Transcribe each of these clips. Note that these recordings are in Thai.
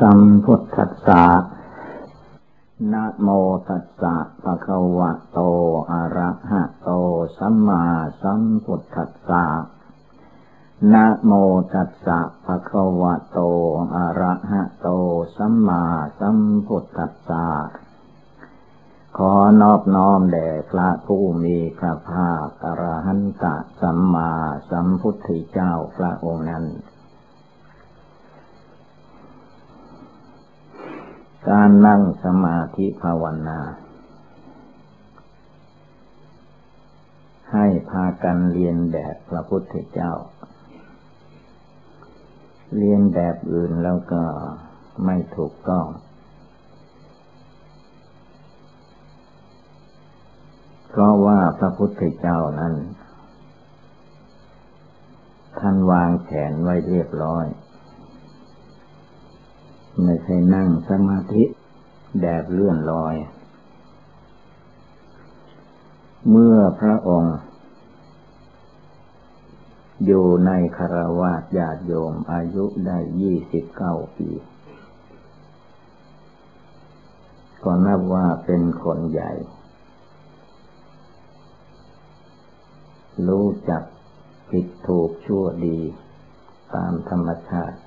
สัมพุทธัสสะนะโมตัสสะภะคะวะโต อะระหะโต สัมมาสัมพุทธัสสะนะโมตัสสะภะคะวะโต อะระหะโต สัมมาสัมพุทธัสสะขอนอบน้อมแด่พระผู้มีพระภาคอรหันตสัมมาสัมพุทธเจ้าพระองค์นั้น การนั่งสมาธิภาวนา ให้พากันเรียนแบบพระพุทธเจ้า เรียนแบบอื่นแล้วก็ไม่ถูกต้อง เพราะว่าพระพุทธเจ้านั้น ท่านวางแผนไว้เรียบร้อย ไม่ใช่นั่งสมาธิแดดเลื่อนลอย เมื่อพระองค์ อยู่ในคารวะญาติโยมอายุได้ยี่สิบเก้าปีก็นับว่าเป็นคนใหญ่ รู้จักผิดถูกชั่วดี ตามธรรมชาติ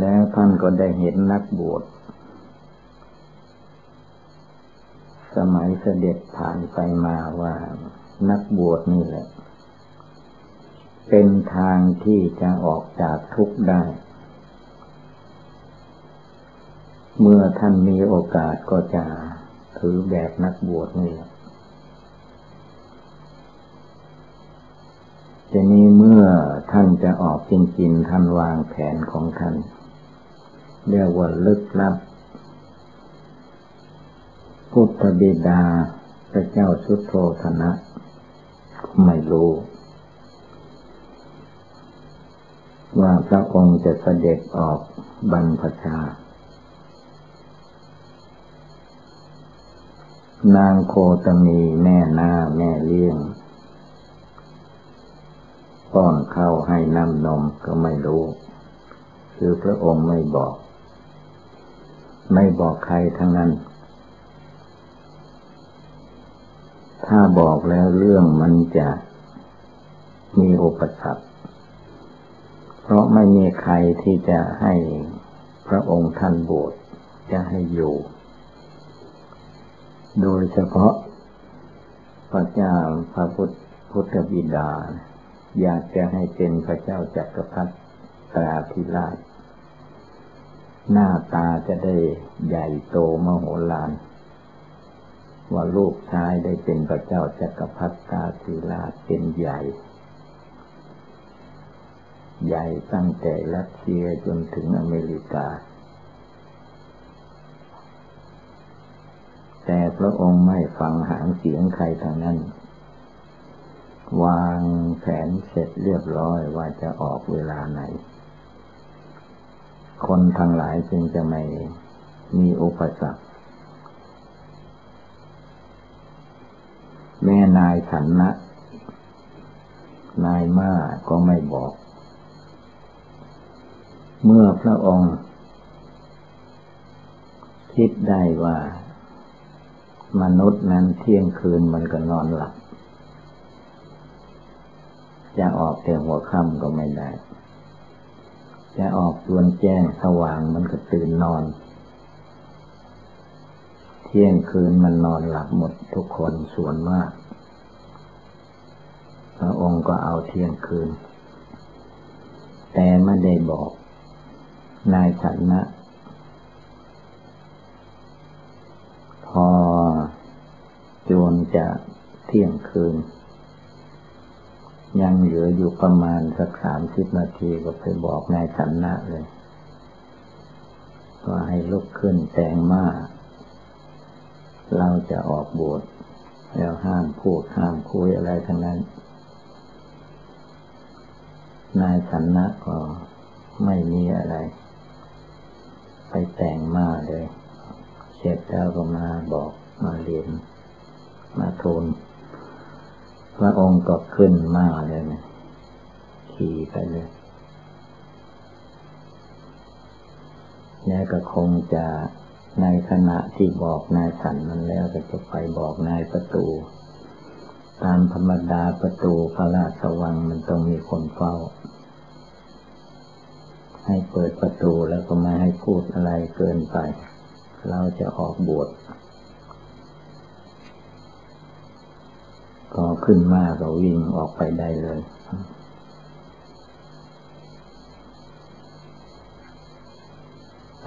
แล้วท่านก็ได้เห็นนักบวช สมัยเสด็จผ่านไปมาว่านักบวชนี่แหละ เป็นทางที่จะออกจากทุกข์ได้ เมื่อท่านมีโอกาสก็จะถือแบบนักบวชนี่ทีนี้เมื่อท่านจะออกจริงๆท่านวางแผนของท่าน เรียกว่าลึกลับ พุทธบิดาพระเจ้าสุโธธนะไม่รู้ ว่าพระองค์จะเสด็จออกบรรพชา นางโคตมีแม่นาแม่เลี้ยงป้อนเข้าให้น้ำนมก็ไม่รู้ คือพระองค์ไม่บอก ไม่บอกใครทั้งนั้น ถ้าบอกแล้วเรื่องมันจะมีอุปสรรค เพราะไม่มีใครที่จะให้พระองค์ท่านบวชจะให้อยู่ โดยเฉพาะพระเจ้าพระพุทธพุทธบิดา อยากจะให้เป็นพระเจ้าจักรพรรดิตราธิราช หน้าตาจะได้ใหญ่โตมโหฬารว่าลูกชายได้เป็นพระเจ้าจักรพรรดิตาธิราเป็นใหญ่ ใหญ่ตั้งแต่รัสเซียจนถึงอเมริกา แต่พระองค์ไม่ฟังหางเสียงใครทางนั้น วางแผนเสร็จเรียบร้อยว่าจะออกเวลาไหน คนทั้งหลายจึงจะไม่มีอุปสรรค แม่นายฉันนะ นายมาก็ไม่บอก เมื่อพระองค์ คิดได้ว่า มนุษย์นั้นเที่ยงคืนมันก็นอนหลับ จะออกแต่หัวค่ำก็ไม่ได้ จะออกจวนแจ้งสว่างมันก็ตื่นนอน เที่ยงคืนมันนอนหลับหมดทุกคนส่วนมาก พระองค์ก็เอาเที่ยงคืน แต่ไม่ได้บอก นายฉันนะ พอจนจะเที่ยงคืน ยังเหลืออยู่ประมาณสักสามสิบนาทีก็ไปบอกนายสันนะเลยว่าให้ลุกขึ้นแต่งมาเราจะออกบวชแล้วห้ามพูดห้ามคุยอะไรทั้งนั้น นายสันนะก็ไม่มีอะไร ไปแต่งมาเลย เสร็จแล้วก็มาบอกมาเรียนมาทูล พระองค์ก็ขึ้นมาเลยนะขี่ไปเลยแนี่ก็คงจะในขณะที่บอกนายสันมันแล้วก็จะไปบอกนายประตู ตามธรรมดาประตูพระราชวังมันต้องมีคนเฝ้า ให้เปิดประตูแล้วก็ไม่ให้พูดอะไรเกินไป เราจะออกบวช ก็ขึ้นมาก็วิ่งออกไปได้เลย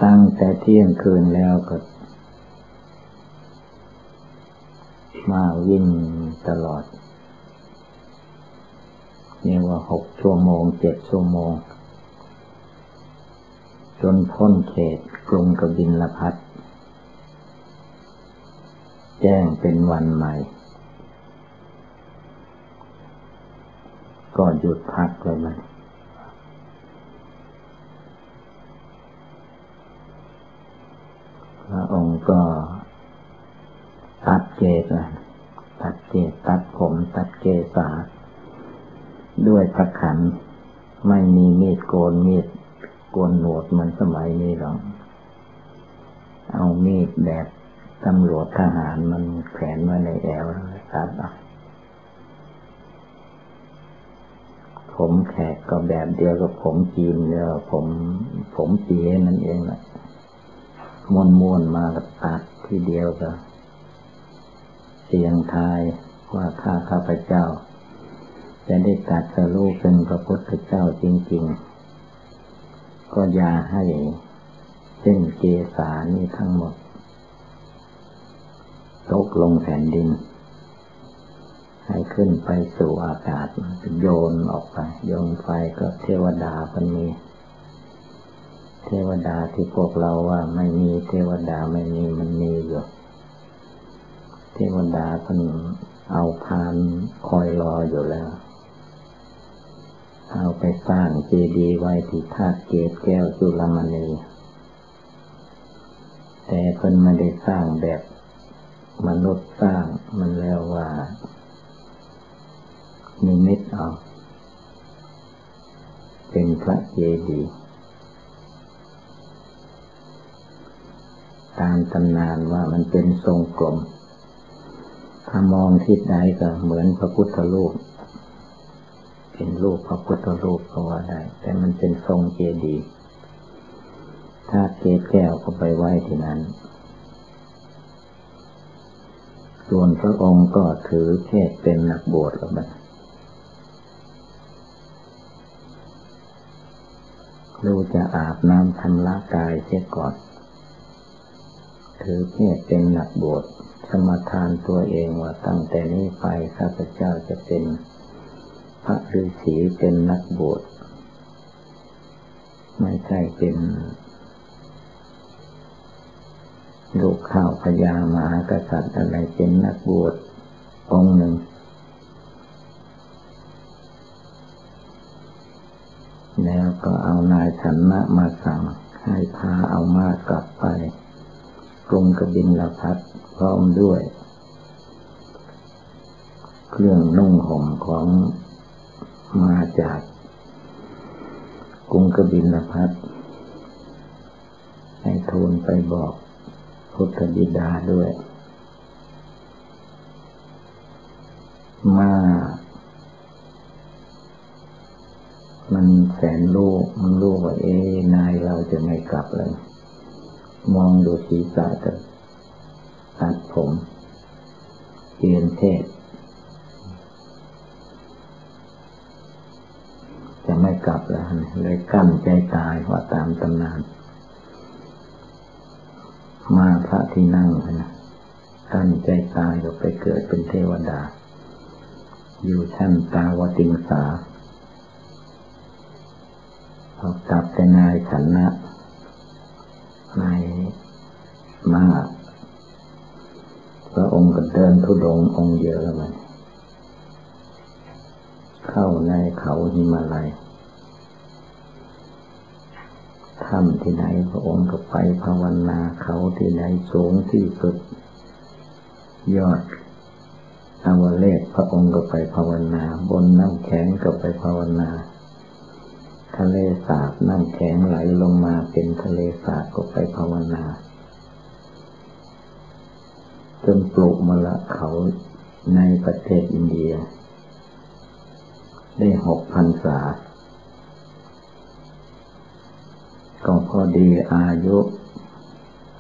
ตั้งแต่เที่ยงคืนแล้วก็ มาวิ่งตลอดเรียกว่าหกชั่วโมงเจ็ดชั่วโมง จนพ้นเขตกรุงกบินละพัดแจ้งเป็นวันใหม่ ก็หยุดพักไปมันพระองค์ก็ตัดเกศตัดเกศตัดผมตัดเกศาด้วยตะขันไม่มีมีดโกนมีดโกนหนวดเหมือนสมัยนี้หรอก เอามีดแบบตำรวจทหารมันแขวนไว้ในแอวตัดออก ผมแขกก็แบบเดียวกับผมจีนเนี่ยผมผมเปียนั่นเองแหละมวนมวนมาตัดที่เดียวก็เสียงทายว่าข้าข้าพเจ้า จะได้ตัดสรู้เป็นพระพุทธเจ้าจริง ๆ ก็อย่าให้เส้นเกสานี่ทั้งหมด ตกลงแผ่นดิน ให้ขึ้นไปสู่อากาศโยนออกไป โยนไปก็เทวดาพันมี เทวดาที่พวกเราว่าไม่มีเทวดาไม่มีมันมีอยู่เทวดาพันเอาพานคอยรออยู่แล้ว เอาไปสร้างเจดีย์ไว้ที่ธาตุเกศแก้วจุลมณี แต่เพิ่นไม่ได้สร้างแบบมนุษย์สร้างมันแล้วว่า นิมิตเอา เป็นพระเจดีย์ตามตำนานว่ามันเป็นทรงกลม ถ้ามองทิศใดก็เหมือนพระพุทธรูป เป็นรูปพระพุทธรูปก็ว่าได้ แต่มันเป็นทรงเจดีย์ถ้าเกศแก้วก็ไปไหว้ที่นั้น ส่วนพระองค์ก็ถือเทศเป็นนักบวชแล้วบั รู้จะอาบน้ำทำละกายเสียก่อน ถือเพศเป็นหนักบวชสมทานตัวเองว่าตั้งแต่นี้ไปข้าพเจ้าจะเป็นพระฤาษีเป็นนักบวชไม่ใช่เป็นลูกข้าวพญามหากษัตริย์อะไรเป็นนักบวชองค์หนึ่ง แล้วก็เอานายชนะมาสั่ง ให้พาเอามากลับไปกรุงกบินลพัทพร้อมด้วย เครื่องนุ่งห่มของมาจากกรุงกบินลพัทให้ทูลไปบอกพุทธบิดาด้วย มา มันแสนรู้มันรู้ว่าเอ๊นายเราจะไม่กลับเลย มองดูศีรษะจะตัดผมเปลี่ยนเทศจะไม่กลับแล้วเลยกั้นใจตายว่าตามตำนาน มาพระที่นั่งนะกั้นใจตายก็ไปเกิดเป็นเทวดา อยู่ชั้นตาวติงสา กลับแต่นายชนะนายมาพระองค์ก็เดินทุดงองค์เยอะแล้วมันเข้าในเขาหิมาลัยถ้ำที่ไหนพระองค์ก็ไปภาวนาเขาที่ไหนสูงที่สุด ยอดอวเลศพระองค์ก็ไปภาวนา บนน้ำแข็งก็ไปภาวนา ขะเลสาบน้ำแข็งไหลลงมาเป็นทะเลสาบก็ไปภาวนา จนปลูกมละเขาในประเทศอินเดีย ได้หกพันษาก็พอดีอายุ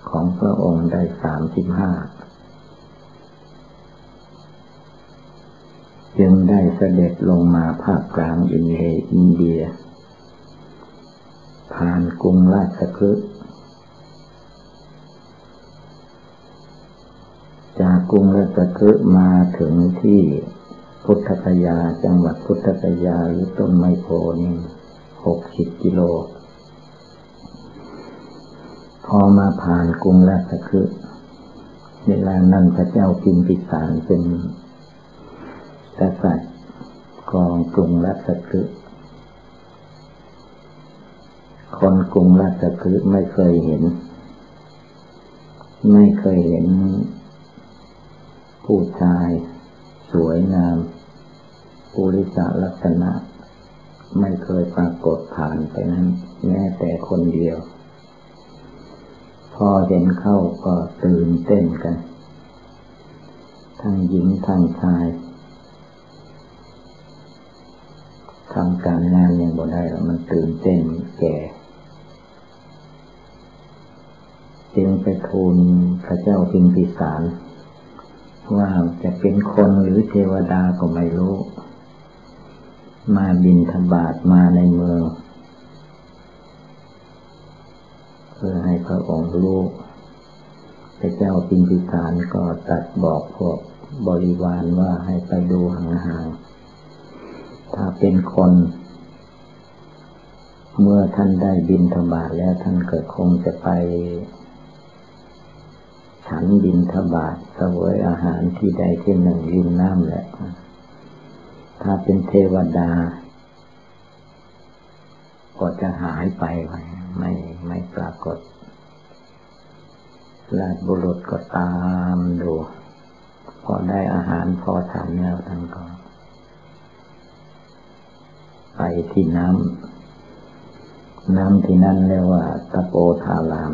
ของพระองค์ได้สามสิบห้าจึงได้เสด็จลงมาภาคกลางอินเดียอินเดีย ผ่านกรุงราชคฤห์จากกรุงราชคฤห์มาถึงที่พุทธคยาจังหวัดพุทธคยาหรือต้นไมโพนี่หกสิบกิโล พอมาผ่านกรุงราชคฤห์เวลานั้นพระเจ้าพิมพิสารเป็นกษัตริย์กองกรุงราชคฤห์ คนกรุงราชคฤห์ไม่เคยเห็น ไม่เคยเห็น ผู้ชาย สวยงามปุริสลักษณะ ไม่เคยปรากฏผ่านไปนั้น แม้แต่คนเดียว พอเห็นเข้าก็ตื่นเต้นกัน ทั้งหญิงทั้งชายทำการงานยังบ่ได้แล้วมันตื่นเต้นแก่ จึงไปทูลพระเจ้าพิมพิสาร ว่าจะเป็นคนหรือเทวดาก็ไม่รู้ มาบินธบาตมาในเมือง เพื่อให้พระองค์รู้พระเจ้าพิมพิสารก็ตัดบอกพวกบริวารว่าให้ไปดูห่างๆ ถ้าเป็นคน เมื่อท่านได้บินธบาตแล้วท่านก็คงจะไป ฉันบินธบาตเสวยอาหารที่ใดที่หนึ่งริมน้ำแหละ ถ้าเป็นเทวดา ก็จะหายไปไม่ไม่ปรากฏราชบุรุษก็ตามดูพอได้อาหารพอฉันแล้วท่านก็ไปที่น้ำ น้ำที่นั่นเรียกว่าตะโปธาราม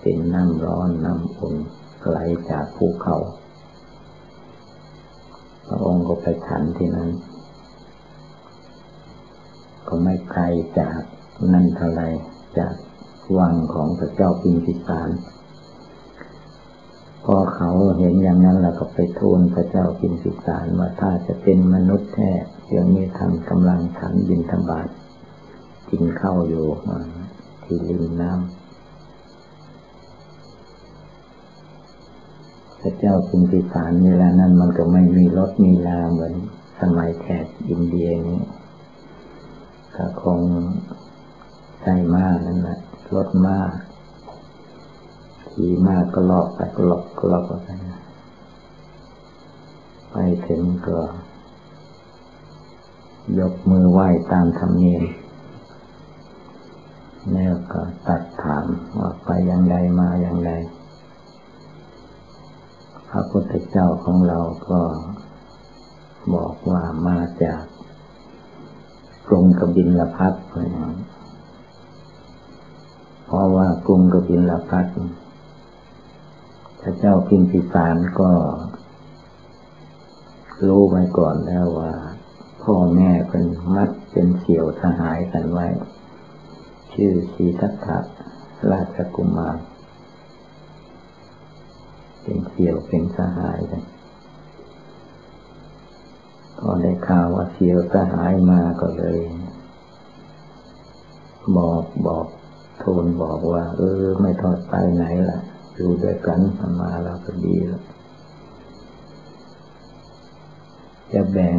เป็นน้ำร้อนน้ำอุ่นไหลจากภูเขา พระองค์ก็ไปฉันที่นั้น ก็ไม่ไกลจากนั่นเท่าไรจากวังของพระเจ้าพิมพิสารพอเขาเห็นอย่างนั้นแล้วก็ไปทูลพระเจ้าพิมพิสารว่าถ้าจะเป็นมนุษย์แท้เดี๋ยวนี้ท่านกำลังฉันบินธบาตกินข้าวอยู่ที่ริมน้ำ ระเจ้าพิมพิสารเวลานั้นมันก็ไม่มีรถมีลาเหมือนสมัยแขกอินเดียนี้ก็คงใช่มากนั่นแหละรถมากขี่มากก็ลอกไปก็ลอกก็ลอกไปไปถึงก็ ยกมือไหว้ตามธรรมเนียมแล้วก็ตัดถามว่าไปอย่างไรมาอย่างไร ระพุทธเจ้าของเราก็บอกว่ามาจากกรุงกบินลพัทเพราะว่ากรุงกบินลพัทพระเจ้าพิมพิสารก็ รู้ไว้ก่อนแล้วว่า พ่อแม่เป็นมัดเป็นเสี่ยวสหายกันไว้ ชื่อสีทัตถะราชกุมาร เป็นเสี่ยวเป็นสหายกันพอได้ข่าวว่าเสี่ยวสหายมาก็เลย บอกบอกทูลบอกว่า เออ ไม่ทอดไปไหนล่ะ อยู่ด้วยกันมาแล้วก็ดีแล้วจะแบ่ง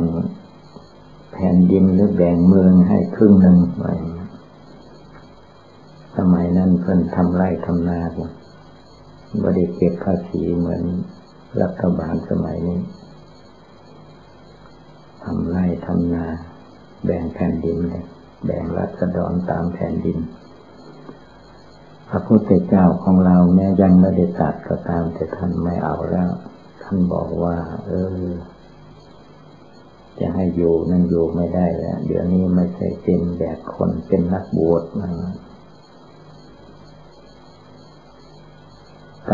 แผ่นดินหรือแบ่งเมืองให้ครึ่งหนึ่งไว้สมัยนั้นเพิ่นทำไร่ทำนา บริเก็บภาษีเหมือนรัฐบาลสมัยนี้ทำไร่ทำนา แบ่งแผ่นดินเลยแบ่งรัศดรตามแผ่นดิน พระพุทธเจ้าของเราแม้ยังไม่ได้ตัดก็ตามแต่ท่านไม่เอาแล้ว ท่านบอกว่า เออ จะให้อยู่นั่นอยู่ไม่ได้แล้ว เดี๋ยวนี้ไม่ใช่เป็นแบบคนเป็นนักบวชนะ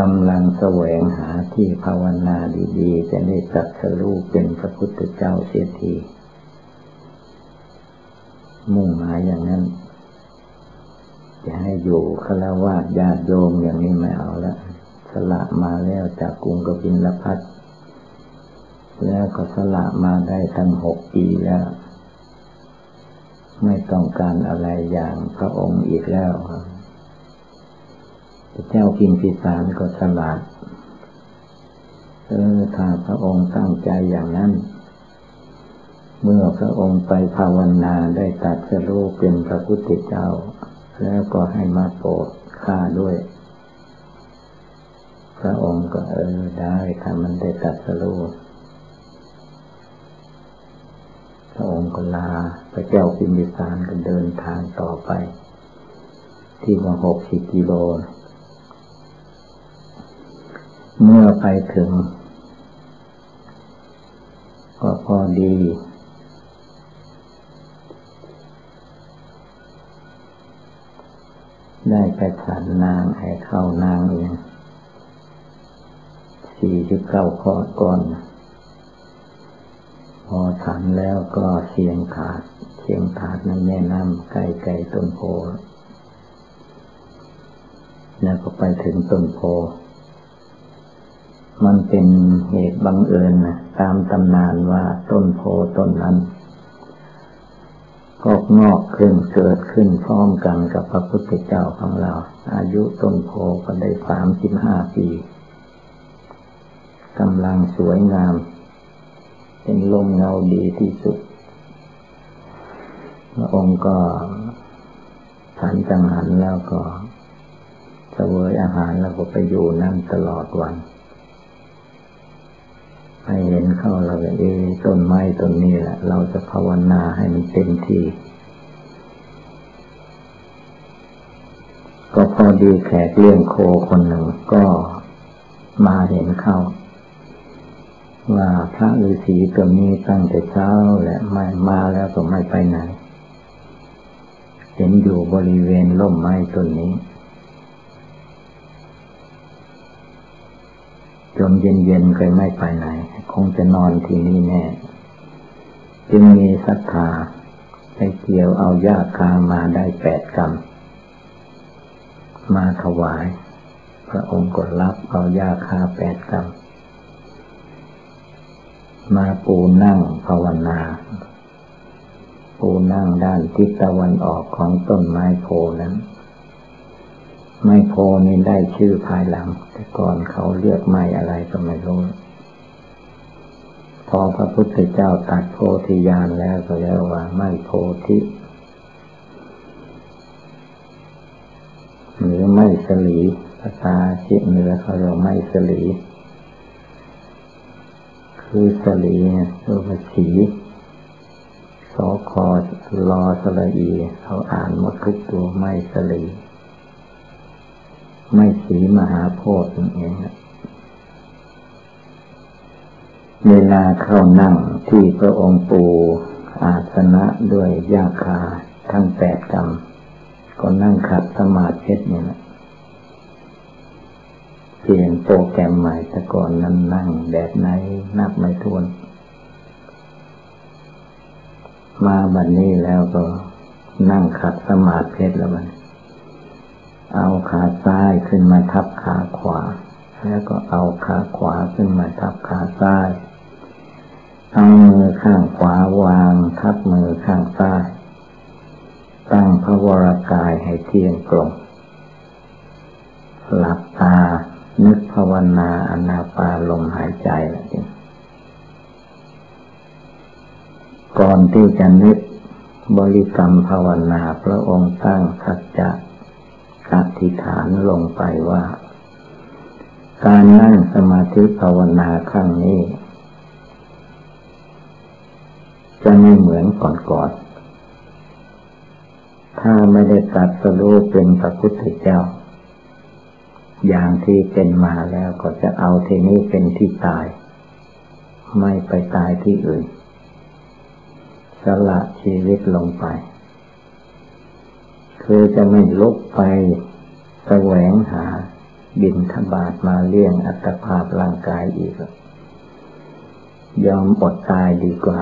กำลังแสวงหาที่ภาวนาดีๆ จะได้ตัดสรูปเป็นพระพุทธเจ้าเสียที มุ่งหมายอย่างนั้น จะให้อยู่คารวะญาติโยมอย่างนี้ไม่เอาละสละมาแล้วจากกรุงกบินละพัดแล้วก็สละมาได้ตั้งหกปีแล้ว ไม่ต้องการอะไรอย่างพระองค์อีกแล้วครับ พระเจ้าพิมพิสารก็สละเออถ้าพระองค์ตั้งใจอย่างนั้น เมื่อพระองค์ไปภาวนาได้ตัดสรู้เป็นพระพุทธเจ้า แล้วก็ให้มาโปรดข้าด้วย พระองค์ก็เออได้ถ้ามันได้ตัดสรู้พระองค์ก็ลา พระเจ้าพิมพิสารก็เดินทางต่อไป ที่ว่าหกสิบกิโล เมื่อไปถึง ก็พอดี ได้ไปฉันนางให้เข้านางเองสี่สิบเก้าข้อก่อน พอฉันแล้วก็เสียงถาด เสียงถาดในแม่น้ำใกล้ไกลต้นโพแล้วก็ไปถึงต้นโพ มันเป็นเหตุบังเอิญนะตามตำนานว่าต้นโพต้นนั้นก็งอกขึ้นเกิดขึ้นพร้อมกันกับพระพุทธเจ้าของเรา อายุต้นโพก็ได้สามสิบห้าปีกำลังสวยงาม เป็นลมเงาดีที่สุดพระองค์ก็ฉันจังหันแล้วก็เสวยอาหารแล้วก็ไปอยู่นั่นตลอดวัน ให้เห็นเข้าเราเอต้นไม้ต้นนี้แหละ เราจะภาวนาให้มันเต็มที่ ก็พอดีแขกเลี้ยงโคคนหนึ่งก็มาเห็นเข้า ว่าพระฤาษีตัวนี้ตั้งแต่เช้าและไม่มาแล้วก็ไม่ไปไหนเห็นอยู่บริเวณร่มไม้ต้นนี้ จนเย็นๆก็ไม่ไปไหน คงจะนอนที่นี่แน่ จึงมีศรัทธาไปเกี่ยวเอายาคามาได้แปดกรรมมาถวาย พระองค์กดรับเอายาคาแปดกรรมมาปูนั่งภาวนา ปูนั่งด้านทิศตะวันออกของต้นไม้โพนั้น ไม้โพนี้ได้ชื่อภายหลัง แต่ก่อนเขาเรียกไม้อะไรก็ไม่รู้ พอพระพุทธเจ้าตัดโพธิญาณแล้วก็แล้วว่าไม้โพธิหรือไม้สลีภาษาชิเหนือเขาเรียกไม้สลี คือสลีตัวสีสอคอรอสลีเขาอ่านหมดทุกตัวไม่สลี ไม่สีมหาโพธิ์นั่นเองเวลาเข้านั่งที่พระองค์ปูอาสนะด้วยยาคาทั้งแปดกรรมก็นั่งขัดสมาธิเนี่ยนะเปลี่ยนโปรแกรมใหม่แต่ก่อนนั้นนั่งแบบไหนนับไม่ทวน มาบัดนนี้แล้วก็นั่งขัดสมาธิแล้วมัน เอาขาซ้ายขึ้นมาทับขาขวา แล้วก็เอาขาขวาขึ้นมาทับขาซ้าย เอามือข้างขวาวางทับมือข้างซ้าย ตั้งพระวรากายให้เที่ยงตรงหลับตา นึกภาวนาอนาปาลมหายใจก่อนที่จะนึกบริกรรมภาวนาพระองค์ตั้งสัจจะ อธิษฐานลงไปว่า การนั่งสมาธิภาวนาครั้งนี้ จะไม่เหมือนก่อนๆถ้าไม่ได้ตัดสรู้เป็นพระพุทธเจ้า อย่างที่เป็นมาแล้วก็จะเอาที่นี้เป็นที่ตาย ไม่ไปตายที่อื่นสละชีวิตลงไป คือจะไม่ลุกไปแสวงหาบินทบาทมาเลี้ยงอัตภาพร่างกายอีก ยอมอดตายดีกว่า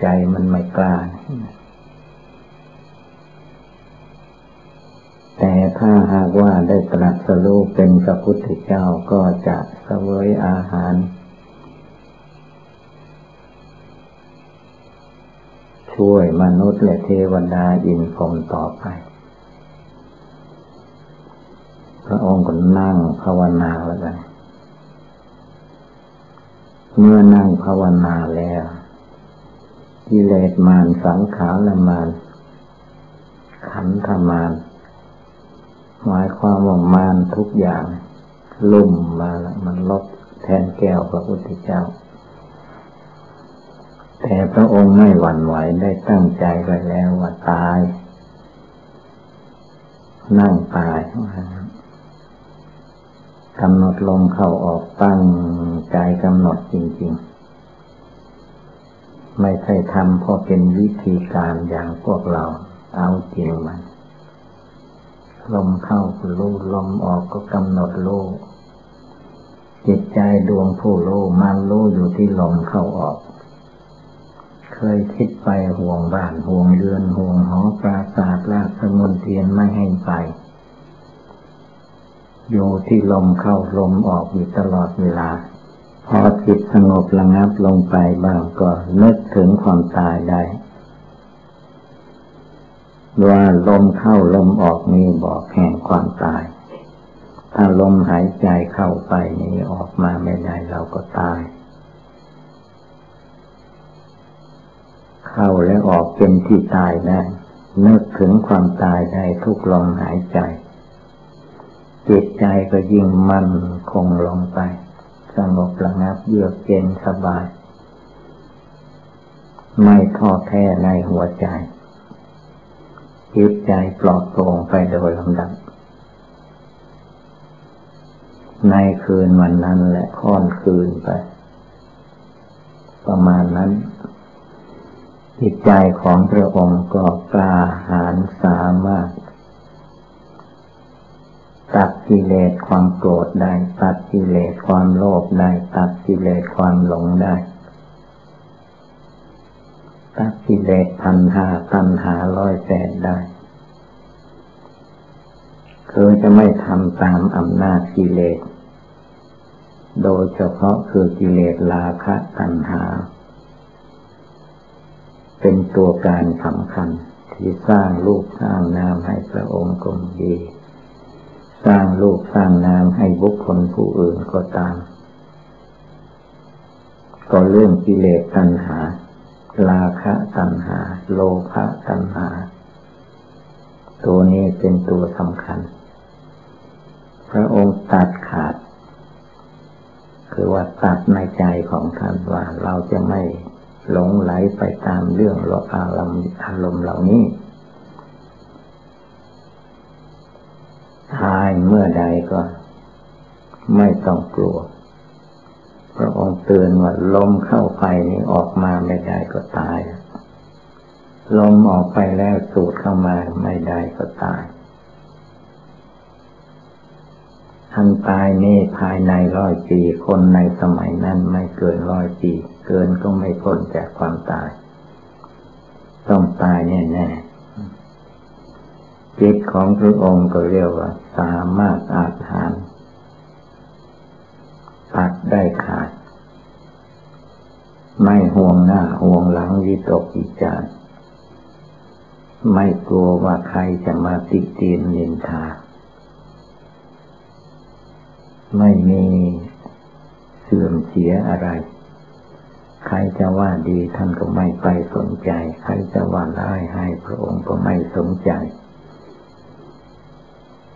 ใจมันไม่กล้า แต่ถ้าหากว่าได้ตรัสรู้เป็นพระพุทธเจ้าก็จะเสวยอาหารช่วยมนุษย์และเทวดาอินพรมต่อไป พระองค์ก็นั่งภาวนาแล้วกันเมื่อนั่งภาวนาแล้วกิเลสมานสังขารมานขันธมานหมายความว่ามานทุกอย่าง ลุ่มมาแล้วมันลบแทนแก้วพระพุทธเจ้า แต่พระองค์ไม่หวั่นไหวได้ตั้งใจไว้แล้วว่าตาย นั่งตาย กำหนดลมเข้าออกตั้งใจกำหนดจริง ๆ ไม่ใช่ทำเพราะเป็นวิธีการอย่างพวกเราเอาจริงมันลมเข้าก็รู้ลมออกก็กำหนดรู้จิตใจดวงผู้รู้มันรู้อยู่ที่ลมเข้าออก เคยคิดไปห่วงบ้านห่วงเรือนห่วงหอปราสาทและสมุนเทียนไม่ให้ไป อยู่ที่ลมเข้าลมออกอยู่ตลอดเวลา พอจิตสงบระงับลงไปบ้างก็นึกถึงความตายได้ ว่าลมเข้าลมออกนี้บอกแห่งความตาย ถ้าลมหายใจเข้าไปนี้ออกมาไม่ได้เราก็ตาย เข้าและออกเป็นที่ตายได้นึกถึงความตายได้ทุกลมหายใจ จิตใจก็ยิ่งมั่นคงลงไป สงบระงับเยือกเย็นสบาย ไม่ท้อแท้ในหัวใจ จิตใจปลอดโปร่งไปโดยลำดับ ในคืนวันนั้นและค่อนคืนไป ประมาณนั้น จิตใจของพระองค์ก็กล้าหาญสามารถ กิเลสความโกรธได้ ตัดกิเลสความโลภได้ ตัดกิเลสความหลงได้ ตัดกิเลสพันหาตันหาร้อยแสนได้ คือจะไม่ทำตามอำนาจกิเลส โดยเฉพาะคือกิเลสราคะตัณหา เป็นตัวการสำคัญที่สร้างรูปสร้างนามให้พระองค์กงดี สร้างลูกสร้างนามให้บุคคลผู้อื่นก็ตาม ก็เรื่องกิเลสตัณหา ราคะตัณหา โลภะตัณหา ตัวนี้เป็นตัวสำคัญ พระองค์ตัดขาด คือว่าตัดในใจของท่านว่าเราจะไม่หลงไหลไปตามเรื่องโลอารมณ์อารมณ์เหล่านี้ ตายเมื่อใดก็ไม่ต้องกลัว พระองค์เตือนว่าลมเข้าไปนี่ออกมาไม่ได้ก็ตาย ลมออกไปแล้วสูดเข้ามาไม่ได้ก็ตายทันตายนี่ภายในร้อยปี คนในสมัยนั้นไม่เกินร้อยปี เกินก็ไม่พ้นจากความตาย ต้องตายแน่ๆ จิตของพระองค์ก็เรียกว่า สามารถอาหารตัดได้ขาด ไม่ห่วงหน้าห่วงหลังวิตกวิจารไม่กลัวว่าใครจะมาติเตียนนินทา ไม่มีเสื่อมเสียอะไร ใครจะว่าดีท่านก็ไม่ไปสนใจ ใครจะว่าร้ายให้พระองค์ก็ไม่สนใจ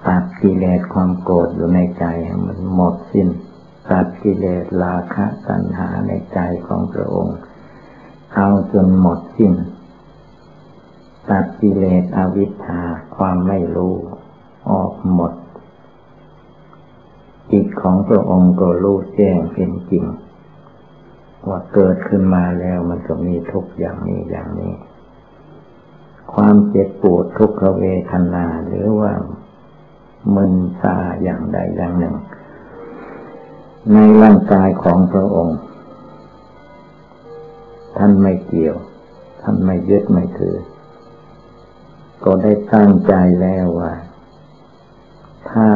ตัดกิเลสความโกรธอยู่ในใจมันหมดสิ้นตัดกิเลสราคะตัณหาในใจของพระองค์ เอาจนหมดสิ้นตัดกิเลสอวิชชาความไม่รู้ ออกหมด จิตของพระองค์ก็รู้แจ้งเป็นจริง ว่าเกิดขึ้นมาแล้วมันก็มีทุกอย่างนี้อย่างนี้ ความเจ็บปวดทุกขเวทนาหรือว่า มึนซาอย่างใดอย่างหนึ่ง ในร่างกายของพระองค์ ท่านไม่เกี่ยว ท่านไม่ยึดไม่ถือ ก็ได้ตั้งใจแล้วว่า ถ้า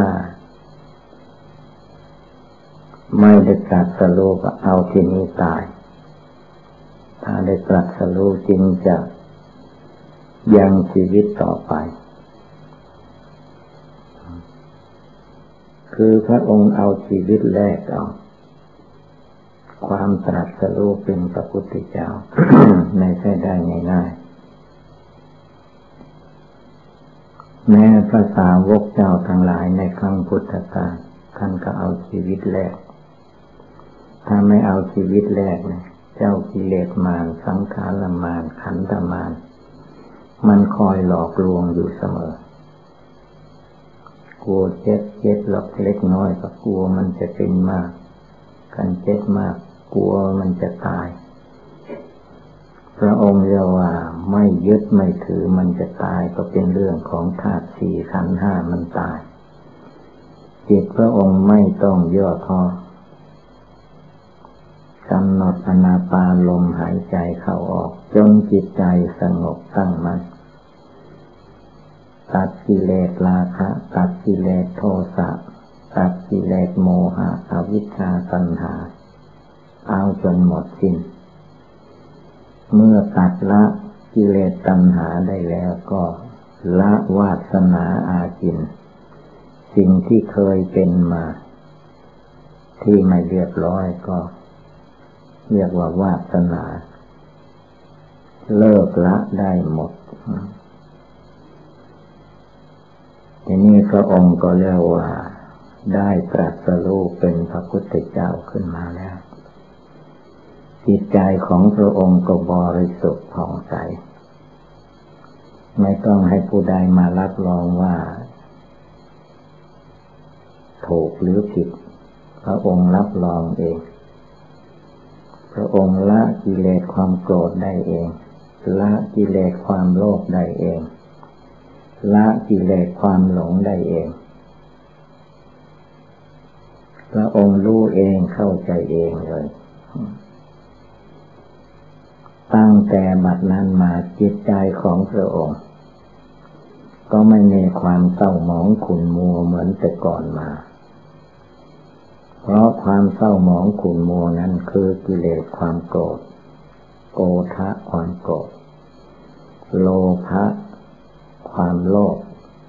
ไม่ได้ตรัสรู้ก็เอาที่นี้ตาย ถ้าได้ตรัสรู้จริงจะยังชีวิตต่อไป คือพระองค์เอาชีวิตแรกเอาความตรัสรู้เป็นพระพุทธเจ้าในใช่ได้ง่ายๆแม้ภาษาวกเจ้าทั้งหลายในครั้งพุทธกาลท่านก็เอาชีวิตแรก ถ้าไม่เอาชีวิตแรกเนี่ยเจ้ากิเลสมารสังขารมารขันธมารมันคอยหลอกลวงอยู่เสมอ กลัวเจ็บเจ็บหลอกเล็กน้อยก็กลัวมันจะเป็นมากกันเจ็บมากกลัวมันจะตาย พระองค์เรียกว่าไม่ยึดไม่ถือมันจะตายก็เป็นเรื่องของธาตุสี่ขันห้ามันตาย จิตพระองค์ไม่ต้องย่อท้อกำหนดอนาปาลมหายใจเข้าออก จนจิตใจสงบตั้งมัน่น ตัดกิเลสราคะ ตัดกิเลสโทสะ ตัดกิเลสโมหะอวิชชาตัณหา เอาจนหมดสิ้น เมื่อตัดละกิเลสตัณหาได้แล้วก็ละวาสนาอาจิน สิ่งที่เคยเป็นมา ที่ไม่เรียบร้อยก็ เรียกว่าวาสนา เลิกละได้หมด ทีนี้พระองค์ก็เรียกว่า ได้ตรัสรู้เป็นพระพุทธเจ้าขึ้นมาแล้ว จิตใจของพระองค์ก็บริสุทธิ์ผ่องใส ไม่ต้องให้ผู้ใดมารับรองว่า ถูกหรือผิด พระองค์รับรองเอง พระองค์ละกิเลสความโกรธได้เอง ละกิเลสความโลภได้เอง ละกิเลสความหลงได้เอง พระองค์รู้เองเข้าใจเองเลย ตั้งแต่บัดนั้นมาจิตใจของพระองค์ ก็ไม่มีความเศร้าหมองขุนมัวเหมือนแต่ก่อนมา เพราะความเศร้าหมองขุนมัวนั้นคือกิเลสความโกรธ โกทะความโกรธ โลภะ ความโลภ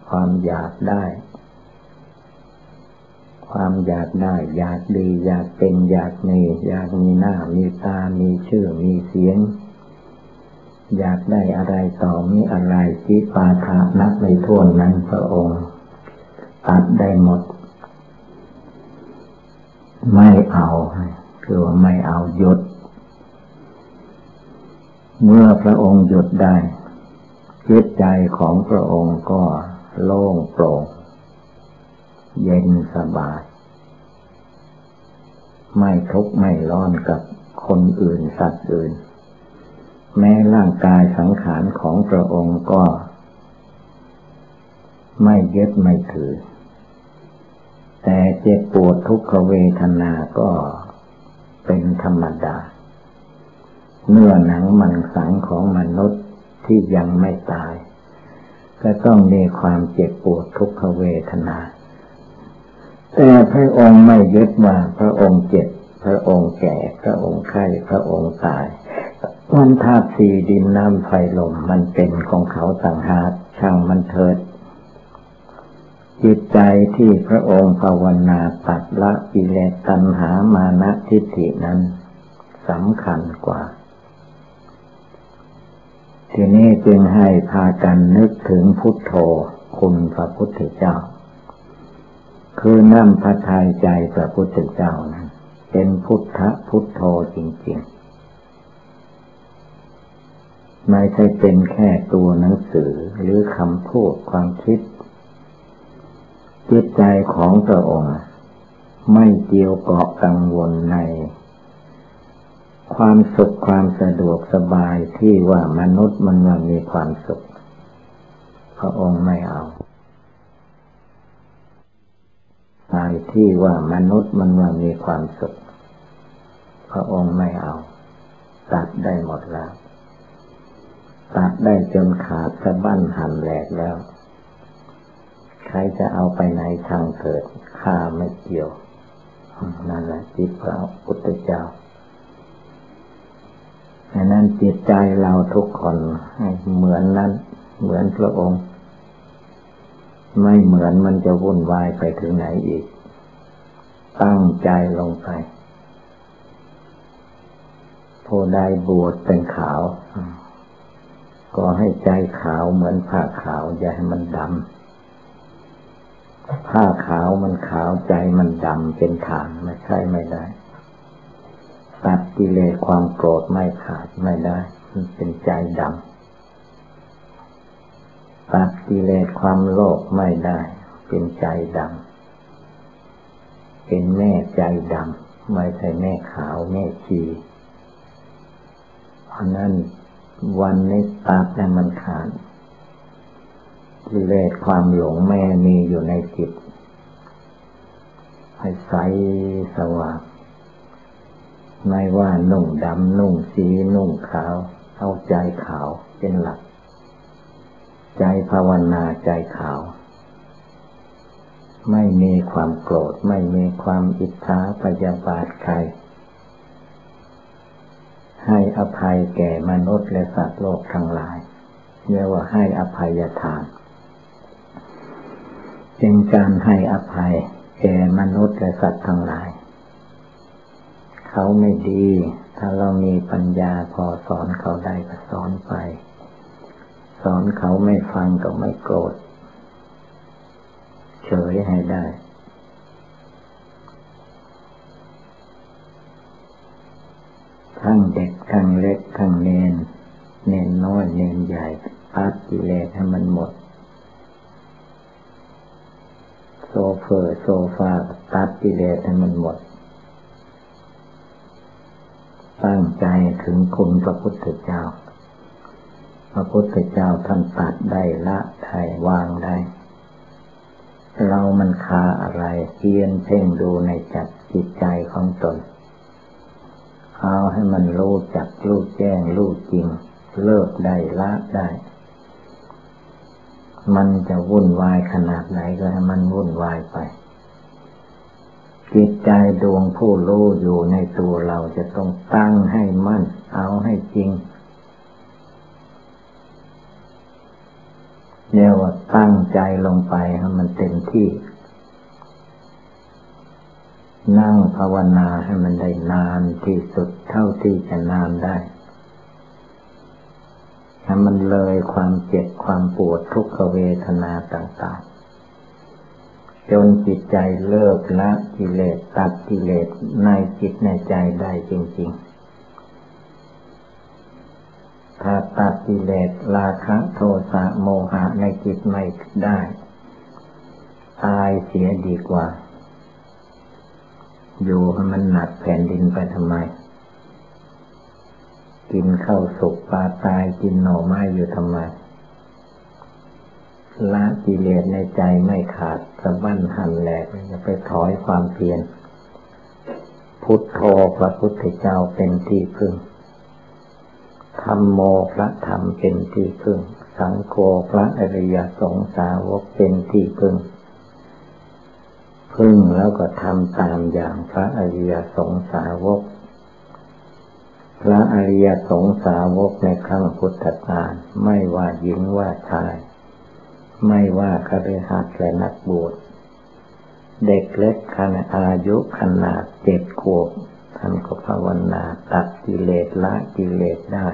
ความอยากได้ ความอยากได้ อยากดี อยากเป็นอยากมีอยากมีหน้ามีตา มีชื่อมีเสียง อยากได้อะไรต่อมีอะไรจิปาถานักในทวนนั้นพระองค์ตัดได้หมด ไม่เอาคือว่าไม่เอาหยุด เมื่อพระองค์หยุดได้ จิตใจของพระองค์ก็โล่งโปร่ง เย็นสบาย ไม่ทุกข์ไม่ร้อนกับคนอื่นสัตว์อื่น แม้ร่างกายสังขารของพระองค์ก็ ไม่ยึดไม่ถือ แต่เจ็บปวดทุกขเวทนาก็เป็นธรรมดาเนื้อหนังมันสังของมนุษย์ ที่ยังไม่ตาย ก็ต้องมีความเจ็บปวดทุกขเวทนา แต่พระองค์ไม่ยึดว่าพระองค์เจ็บ พระองค์แก่ พระองค์ไข้ พระองค์ตายวันธาตุสี่ดินน้ำไฟลมมันเป็นของเขาต่างหากช่างมันเถิด จิตใจที่พระองค์ภาวนาตัดละกิเลสตัณหามานะทิฏฐินั้นสำคัญกว่า ทีนี้จึงให้พากันนึกถึงพุทโธคุณพระพุทธเจ้า คือนั่งพระทัยใจพระพุทธเจ้านั้น เป็นพุทธพุทโธจริงๆ ไม่ใช่เป็นแค่ตัวหนังสือหรือคำพูดความคิด จิตใจของพระองค์ ไม่เกี่ยวเกาะกังวลใน ความสุขความสะดวกสบายที่ว่ามนุษย์มันว่ามีความสุข พระองค์ไม่เอาตายที่ว่ามนุษย์มันว่ามีความสุข พระองค์ไม่เอา ตัดได้หมดแล้ว ตัดได้จนขาดสะบั้นหันแหลกแล้ว ใครจะเอาไปไหนทางเกิดข้าไม่เกี่ยว นั่นแหละจิตพระพุทธเจ้า ดังนั้นจิตใจเราทุกคนให้เหมือนนั้น เหมือนพระองค์ ไม่เหมือนมันจะวุ่นวายไปถึงไหนอีก ตั้งใจลงไปผู้ใดบวชเป็นขาว ก็ให้ใจขาวเหมือนผ้าขาว อย่าให้มันดำผ้าขาวมันขาวใจมันดำเป็นฐานไม่ใช่ไม่ได้ ตัดกิเลสความโกรธไม่ขาดไม่ได้ มันเป็นใจดำตัดกิเลสความโลภไม่ได้ เป็นใจดำเป็นแม่ใจดำไม่ใช่แม่ขาวแม่ชีเพราะนั้นวันนี้ตัดให้มันขาดกิเลสความหลงแม่มีอยู่ในจิตให้ใสสว่าง ไม่ว่านุ่งดำนุ่งสีนุ่งขาว เอาใจขาวเป็นหลัก ใจภาวนาใจขาว ไม่มีความโกรธ ไม่มีความอิจฉาพยาบาทใคร ให้อภัยแก่มนุษย์และสัตว์โลกทั้งหลายเรียกว่าให้อภัยทานจึงการให้อภัยแก่มนุษย์และสัตว์ทั้งหลาย เขาไม่ดี ถ้าเรามีปัญญาพอสอนเขาได้ก็สอนไป สอนเขาไม่ฟังก็ไม่โกรธ เฉยให้ได้ทั้งเด็กทั้งเล็กทั้งเณร เณรน้อยเณรใหญ่ปัดกิเลสให้มันหมด โซเฟอร์โซฟาตัดกิเลสให้มันหมด ตั้งใจถึงคุณพระพุทธเจ้า พระพุทธเจ้าท่านตัดได้ละได้วางได้ เรามันคาอะไรเพียรเพ่งดูในจัดจิตใจของตน เอาให้มันรู้จักรู้แจ้งรู้จริง เลิกได้ละได้ มันจะวุ่นวายขนาดไหนก็ให้มันวุ่นวายไป จิตใจดวงผู้รู้อยู่ในตัวเราจะต้องตั้งให้มั่น เอาให้จริงเรียกว่าตั้งใจลงไปให้มันเต็มที่ นั่งภาวนาให้มันได้นานที่สุดเท่าที่จะนานได้ให้มันเลยความเจ็บความปวดทุกขเวทนาต่าง ๆ จนจิตใจเลิกละกิเลสตัดกิเลสในจิตในใจได้จริง ๆ ถ้าตัดกิเลสราคะโทสะโมหะในจิตไม่ได้ ตายเสียดีกว่า อยู่ให้มันหนักแผ่นดินไปทำไม กินข้าวสุกปลาตายกินหน่อไม้อยู่ทำไม ละกิเลสในใจไม่ขาดสะบั้นหันแหลกจะไปถอยความเพียรพุทโธพระพุทธเจ้าเป็นที่พึ่งธรรมโมพระธรรมเป็นที่พึ่ง สังโฆพระอริยสงสาวกเป็นที่พึ่ง พึ่งแล้วก็ทำตามอย่างพระอริยสงสาวก พระอริยสงสาวกในครั้งพุทธกาลไม่ว่าหญิงว่าชาย ไม่ว่าคฤหัสถ์และนักบวชเด็กเล็กขนาดอายุขนาดเจ็ดขวบท่านก็ภาวนาตัดกิเลสละกิเลสได้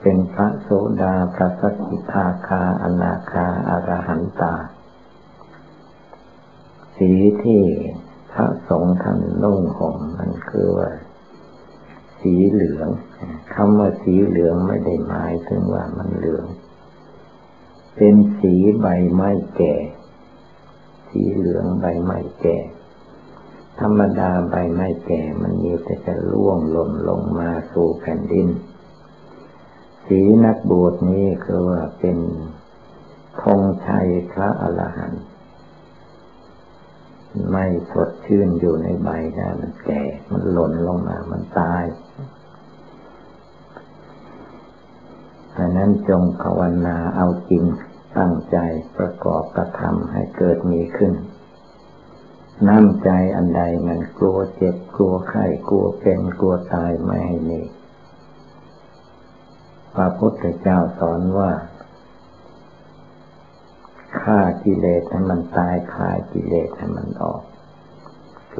เป็นพระโสดาพระสกิทาคาอนาคาอรหันตา สีที่พระสงฆ์ท่านนุ่งห่มมันคือว่าสีเหลืองคำว่าสีเหลืองไม่ได้หมายถึงว่ามันเหลือง เป็นสีใบไม้แก่ สีเหลืองใบไม้แก่ ธรรมดาใบไม้แก่มันมีแต่จะล่วงหล่นลงมาสู่แผ่นดิน สีนักบวชนี้คือว่าเป็นธงชัยพระอรหันต์ไม่สดชื่นอยู่ในใบนะมันแก่ มันหล่นลงมา มันตาย ดังนั้นจงภาวนาเอาจริงตั้งใจประกอบกระทำให้เกิดมีขึ้น น้ำใจอันใดมันกลัวเจ็บกลัวไข้กลัวเป็นกลัวตายไม่ให้มีพระพุทธเจ้าสอนว่าฆ่ากิเลสให้มันตายฆ่ากิเลสให้มันออก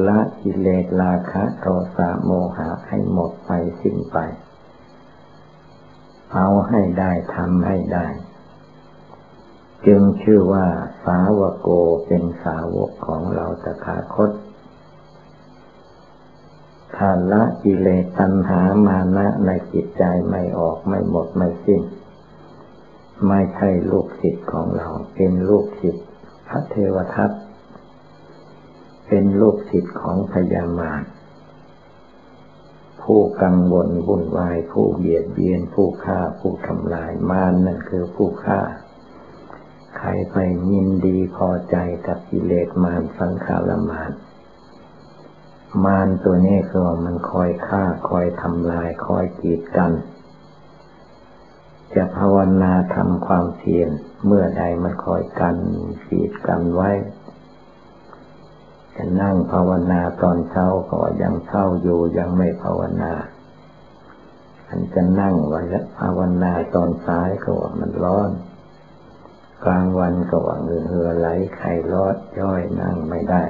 ละกิเลสราคะโทสะโมหะให้หมดไปสิ้นไป เอาให้ได้ทำให้ได้ จึงชื่อว่าสาวโกเป็นสาวกของเราตถาคตถ้าละกิเลสตัณหามานะในจิตใจไม่ออกไม่หมดไม่สิ้น ไม่ใช่ลูกศิษย์ของเรา เป็นลูกศิษย์พระเทวทัตเป็นลูกศิษย์ของพญามาร ผู้กังวลวุ่นวาย ผู้เบียดเบียน ผู้ฆ่า ผู้ทำลายมารนั่นคือผู้ฆ่า ใครไปยินดีพอใจกับกิเลสมารสังขารมารมารตัวนี้คือมันคอยฆ่าคอยทำลาย คอยกีดกัน จะภาวนาทำความเพียรเมื่อใดมันคอยกันขีดกันไว้ จะนั่งภาวนาตอนเช้าก็ยังเช้าอยู่ยังไม่ภาวนาอันจะนั่งไว้ภาวนาตอนสายก็ว่ามันร้อน กลางวันก็ว่าเหือไหลไข่รอดย่อยนั่งไม่ได้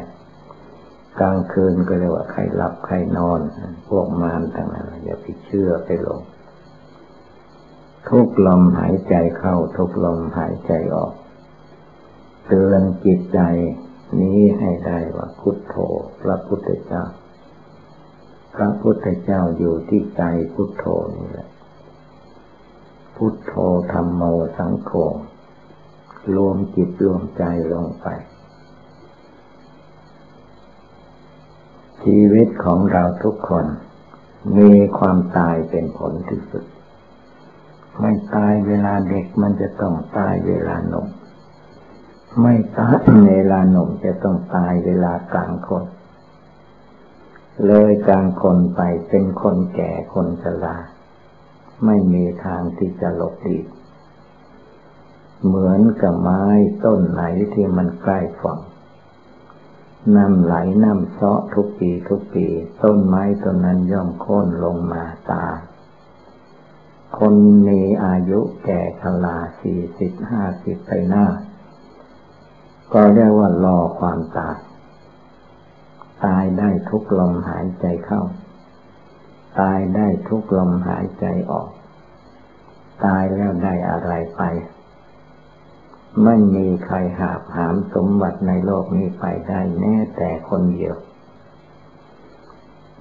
กลางคืนก็เรียกว่าใครหลับใครนอน พวกมารทั้งนั้นอย่าไปเชื่อไปหลงทุกลมหายใจเข้าทุกลมหายใจออก เตือนจิตใจ นี้ให้ได้ว่าพุทโธพระพุทธเจ้า พระพุทธเจ้าอยู่ที่ใจพุทโธนี่แหละ พุทโธธรรมโมสังโฆรวมจิตรวมใจลงไป ชีวิตของเราทุกคน มีความตายเป็นผลที่สุด ไม่ตายเวลาเด็กมันจะต้องตายเวลาหนุ่ม ไม่ตายเวลาหนุ่มจะต้องตายเวลากลางคน เลยกลางคนไปเป็นคนแก่คนชราไม่มีทางที่จะหลบหลีกเหมือนกับไม้ต้นไหนที่มันใกล้ฝั่งน้ำไหลน้ำเซาะทุกปีทุกปี ต้นไม้ต้นนั้นย่อมโค่นลงมาตาย คนมีอายุแก่ชราสี่สิบห้าสิบไปหน้า ก็เรียกว่ารอความตาย ตายได้ทุกลมหายใจเข้า ตายได้ทุกลมหายใจออก ตายแล้วได้อะไรไป ไม่มีใครหาหามสมบัติในโลกนี้ไปได้แน่แต่คนเดียว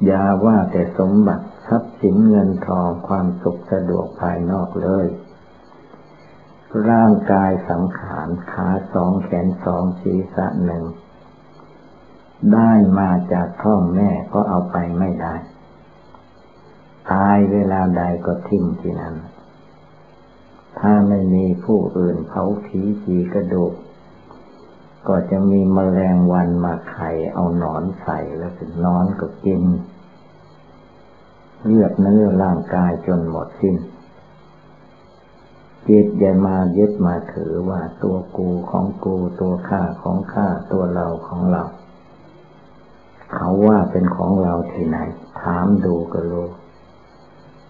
อย่าว่าแต่สมบัติทรัพย์สินเงินทองความสุขสะดวกภายนอกเลย ร่างกายสังขารขาสองแขนสองศีรษะหนึ่ง ได้มาจากท้องแม่ก็เอาไปไม่ได้ ตายเวลาใดก็ทิ้งที่นั้น ถ้าไม่มีผู้อื่นเผาผีผีกระดูก ก็จะมีมแมลงวันมาไข่เอาหนอนใส่แล้วถึงนอนก็กินเลือดเนื้อร่างกายจนหมดสิ้น จิตอย่ามายึดมาถือว่าตัวกูของกูตัวข้าของข้าตัวเราของเรา เขาว่าเป็นของเราที่ไหน ถามดูก็รู้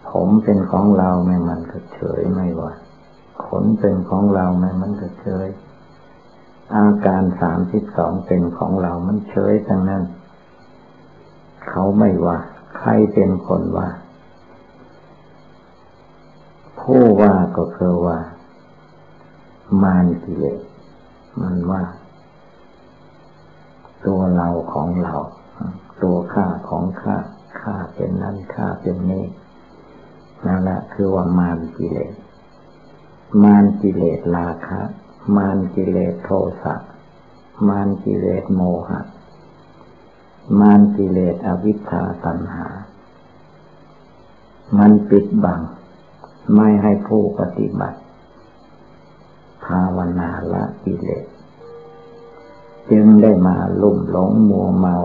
ผมเป็นของเราไหมมันก็เฉยไม่ว่าขนเป็นของเราไหมมันก็เฉย อาการสามสิบสองเป็นของเรามันเฉยทั้งนั้น เขาไม่ว่า ใครเป็นคนว่า ผู้ว่าก็คือว่า มานกิเลสมันว่า ตัวเราของเรา ตัวข้าของข้าข้าเป็นนั้นข้าเป็นนี้นั่นแหละคือว่ามานกิเลสมานกิเลสราคะ มานกิเลสโทสะมานกิเลสโมหะ มานกิเลสอวิชชาตัณหา มันปิดบัง ไม่ให้ผู้ปฏิบัติ ภาวนาละกิเลสจึงได้มาลุ่มหลงมัวเมา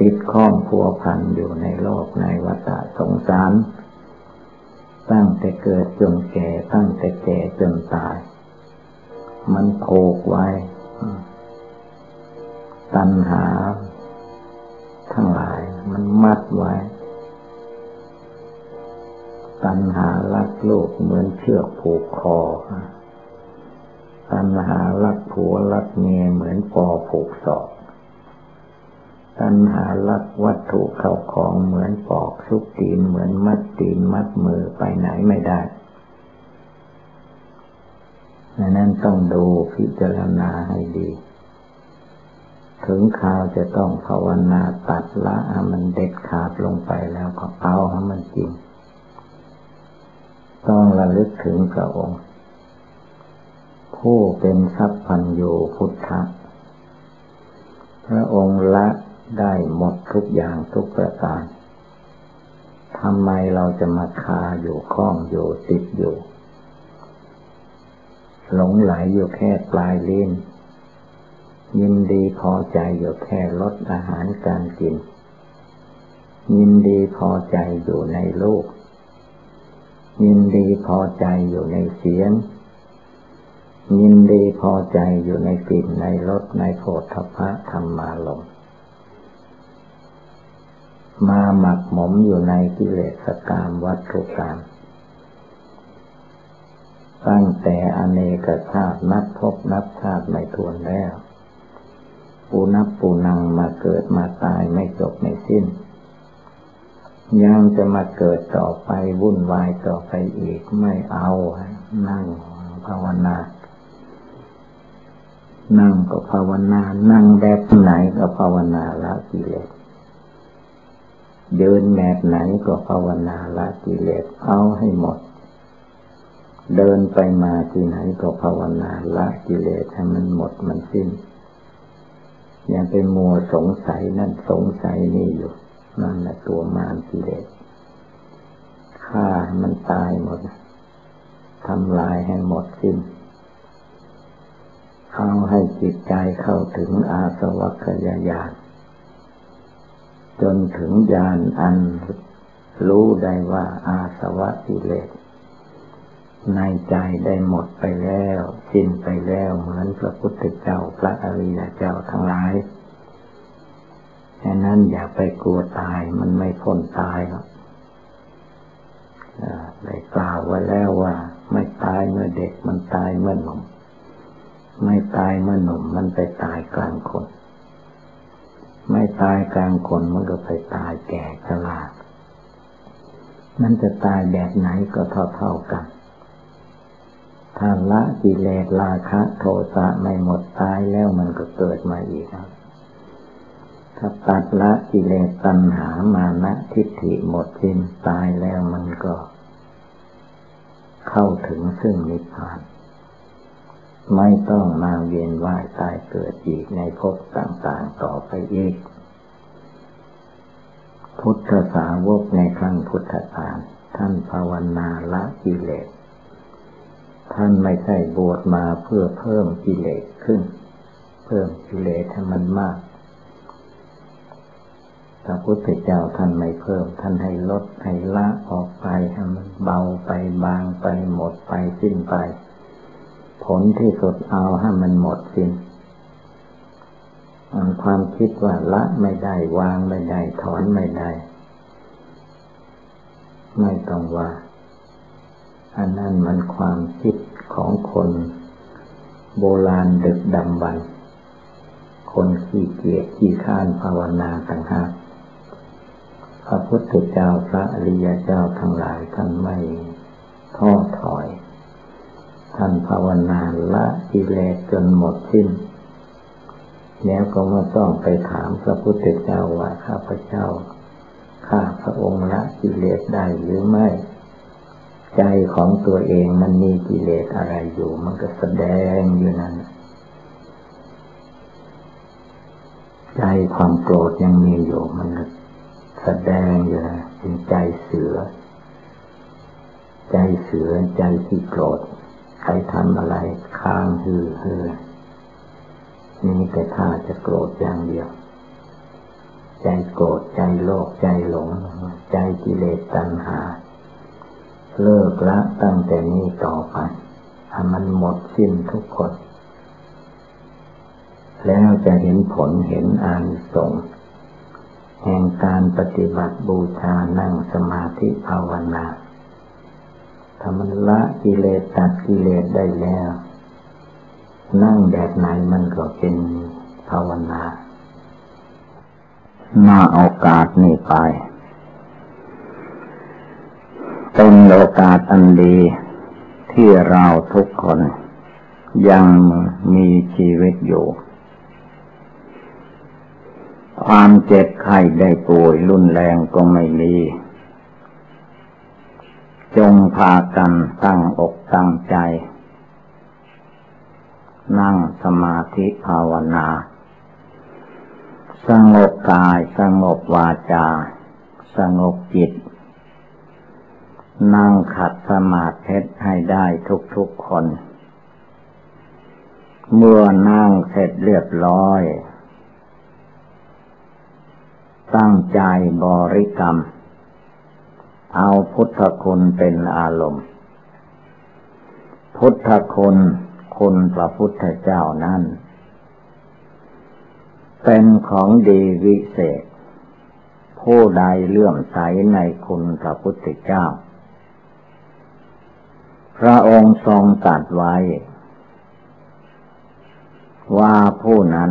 ติดข้องพัวพันอยู่ในโลกในวัฏสงสาร ตั้งแต่เกิดจนแก่ตั้งแต่แก่จนตาย มันโคกไว้ ตัณหา ทั้งหลายมันมัดไว้ ตัณหาลักโลกเหมือนเชือกผูกคอ ตัณหาลักผัวลักเมียเหมือนปอผูกศอก ตัณหาลักวัตถุเข้าของเหมือนปอกซุกตีนเหมือนมัดตีนมัดมือไปไหนไม่ได้ดังนั้นต้องดูพิจารณาให้ดี ถึงข่าวจะต้องภาวนาตัดละมันเด็ดขาดลงไปแล้วก็เอาให้มันจริง ต้องระลึกถึงพระองค์ ผู้เป็นทรัพพันโยพุทธะ พระองค์ละได้หมดทุกอย่างทุกประการทำไมเราจะมาคาอยู่ข้องอยู่ติดอยู่ หลงไหลอยู่แค่ปลายลิ้นยินดีพอใจอยู่แค่ลดอาหารการกิน ยินดีพอใจอยู่ในโลก ยินดีพอใจอยู่ในเสียง ยินดีพอใจอยู่ในกลิ่นในรสในโผฏฐพะธรรมาลมมาหมักหมมอยู่ในกิเลสกรรมวัตถุกรรมตั้งแต่อเนกชาตินับพบนับชาติไม่ทวนแล้วปูนับปูนังมาเกิดมาตายไม่จบไม่สิ้น ยังจะมาเกิดต่อไปวุ่นวายต่อไปอีกไม่เอา นั่งภาวนา นั่งก็ภาวนา นั่งแบบไหนก็ภาวนาละกิเลสเดินแบบไหนก็ภาวนาละกิเลสเอาให้หมด เดินไปมาที่ไหนก็ภาวนาละกิเลสให้มันหมดมันสิ้น อย่าไปมัวสงสัยนั่นสงสัยนี่อยู่ นั่นแหละตัวมารกิเลสฆ่ามันตายหมดทำลายให้หมดสิ้นเอาให้จิตใจเข้าถึงอาสวัคยายานจนถึงญาณอันรู้ได้ว่าอาสวะกิเลสในใจได้หมดไปแล้ว สิ้นไปแล้วเหมือนพระพุทธเจ้าพระอริยเจ้าทั้งหลาย ฉะนั้นอย่าไปกลัวตายมันไม่พ้นตายหรอกได้กล่าวไว้แล้วว่า ไม่ตายเมื่อเด็กมันตายเมื่อหนุ่ม ไม่ตายเมื่อหนุ่มมันไปตายกลางคน ไม่ตายกลางคนมันก็ไปตายแก่ชรามันจะตายแบบไหนก็เท่าเท่ากันถ้าละกิเลสราคะ โทสะไม่หมดตายแล้วมันก็เกิดมาอีกครับ ถ้าตัดละกิเลสตัณหามานะทิฏฐิหมดสิ้นตายแล้วมันก็ เข้าถึงซึ่งนิพพาน ไม่ต้องมาเวียนว่ายตายเกิดอีกในภพต่างๆต่อไปอีก พุทธสาวกในครั้งพุทธกาลท่านภาวนาละกิเลส ท่านไม่ใช่บวชมาเพื่อเพิ่มกิเลสขึ้น เพิ่มกิเลสให้มันมาก ระพุทธเจ้าท่านไม่เพิ่ม ท่านให้ลดให้ละออกไปให้มันเบาไปบางไปหมดไปสิ้นไป ผลที่สุดเอาให้มันหมดสิ้นความคิดว่าละไม่ได้วางไม่ได้ถอนไม่ได้ ไม่ต้องว่า อันนั้นมันความคิดของคนโบราณดึกดำบรรคนขี้เกียจขี้ข้านภาวนาต่างหาก พระพุทธเจ้าพระอริยเจ้าทั้งหลายท่านไม่ท้อถอย ท่านภาวนาละกิเลสจนหมดสิ้น แล้วก็มาต้องไปถามพระพุทธเจ้าว่าข้าพเจ้าข้าพระองค์ละกิเลสได้หรือไม่ ใจของตัวเองมันมีกิเลสอะไรอยู่ มันก็แสดงอยู่นั้นใจความโกรธยังมีอยู่มัน แสดงอยู่เป็นใจเสือ ใจเสือใจที่โกรธ ใครทำอะไรค้างฮือฮือนี่แต่ถ้าจะโกรธอย่างเดียว ใจโกรธใจโลภใจหลง ใจกิเลสตัณหา เลิกละตั้งแต่นี้ต่อไปถ้ามันหมดสิ้นทุกคน แล้วจะเห็นผลเห็นอานิสงส์ แห่งการปฏิบัติบูชานั่งสมาธิภาวนาถ้ามันละกิเลสตัดกิเลสได้แล้ว นั่งแบบไหนมันก็เป็นภาวนามาโอกาสนี้ไป เป็นโอกาสอันดีที่เราทุกคนยังมีชีวิตอยู่ ความเจ็บไข้ได้ป่วยรุนแรงก็ไม่มี จงพากันตั้งอกตั้งใจ นั่งสมาธิภาวนา สงบกายสงบวาจา สงบจิต นั่งขัดสมาธิให้ได้ทุกๆคน เมื่อนั่งเสร็จเรียบร้อย ตั้งใจบริกรรม เอาพุทธคุณเป็นอารมณ์ พุทธคุณคุณพระพุทธเจ้านั้น เป็นของดีวิเศษ ผู้ใดเลื่อมใสในคุณพระพุทธเจ้า พระองค์ทรงตัดไว้ ว่าผู้นั้น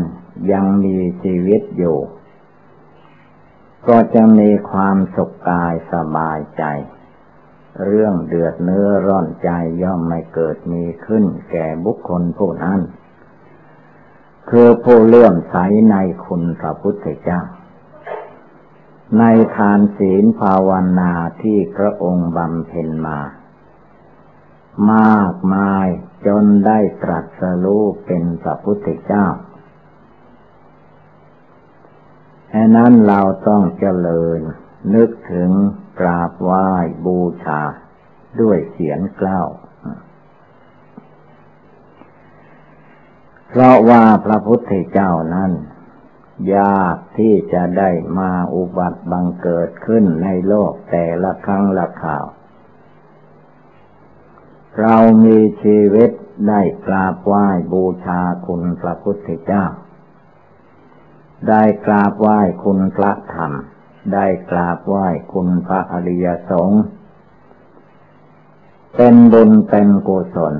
ยังมีชีวิตอยู่ ก็จะมีความสุขกายสบายใจ เรื่องเดือดเนื้อร้อนใจย่อมไม่เกิดมีขึ้นแก่บุคคลผู้นั้น คือผู้เลื่อมใสในคุณพระพุทธเจ้า ในทานศีลภาวนาที่พระองค์บำเพ็ญมา มากมายจนได้ตรัสรู้เป็นพระพุทธเจ้า แค่นั้นเราต้องเจริญ นึกถึงกราบไหว้บูชา ด้วยเสียงกล้าวเพราะว่าพระพุทธเจ้านั้น ยากที่จะได้มาอุบัติบังเกิดขึ้นในโลกแต่ละครั้งละข่าว เรามีชีวิตได้กราบไหว้บูชาคุณพระพุทธเจ้า ได้กราบไหว้คุณพระธรรม ได้กราบไหว้คุณพระอริยสงฆ์เป็นบุญเป็นกุศล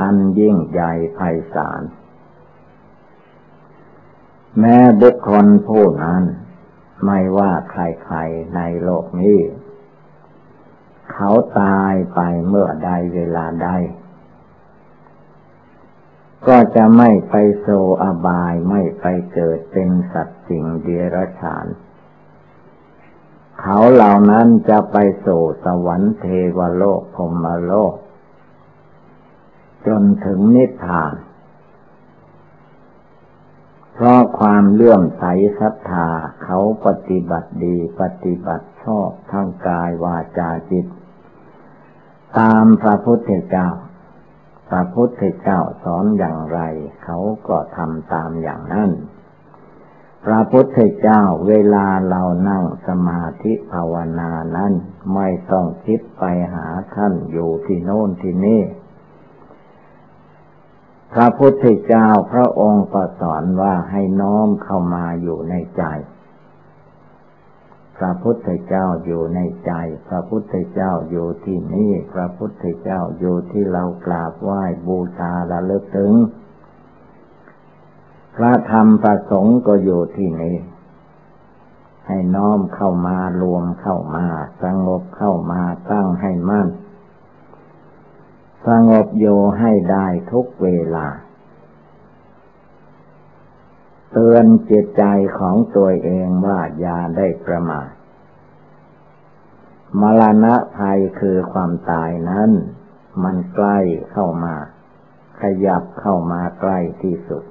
อันยิ่งใหญ่ไพศาล แม้บุคคลผู้นั้น ไม่ว่าใครๆในโลกนี้ เขาตายไปเมื่อใดเวลาใด ก็จะไม่ไปโซอบายไม่ไปเกิดเป็นสัตว์สิ่งเดรัจฉาน เขาเหล่านั้นจะไปโซสวรรค์เทวโลกพรมโลก จนถึงนิพพาน เพราะความเลื่อมใสศรัทธาเขาปฏิบัติดีปฏิบัติชอบทั้งกายวาจาจิต ตามพระพุทธเจ้า พระพุทธเจ้าสอนอย่างไร เขาก็ทำตามอย่างนั้น พระพุทธเจ้าเวลาเรานั่งสมาธิภาวนานั้น ไม่ต้องคิดไปหาท่านอยู่ที่โน่นที่นี่ พระพุทธเจ้าพระองค์ก็สอนว่าให้น้อมเข้ามาอยู่ในใจ พระพุทธเจ้าอยู่ในใจ พระพุทธเจ้าอยู่ที่นี่ พระพุทธเจ้าอยู่ที่เรากราบไหว้บูชาละเลึกถึง พระธรรมประสงค์ก็อยู่ที่นี่ ให้น้อมเข้ามารวมเข้ามา สงบเข้ามาตั้งให้มั่น สงบโยให้ได้ทุกเวลา เตือนจิตใจของตัวเองว่าอย่าได้ประมาทมรณะภัยคือความตายนั้น มันใกล้เข้ามา ขยับเข้ามาใกล้ที่สุด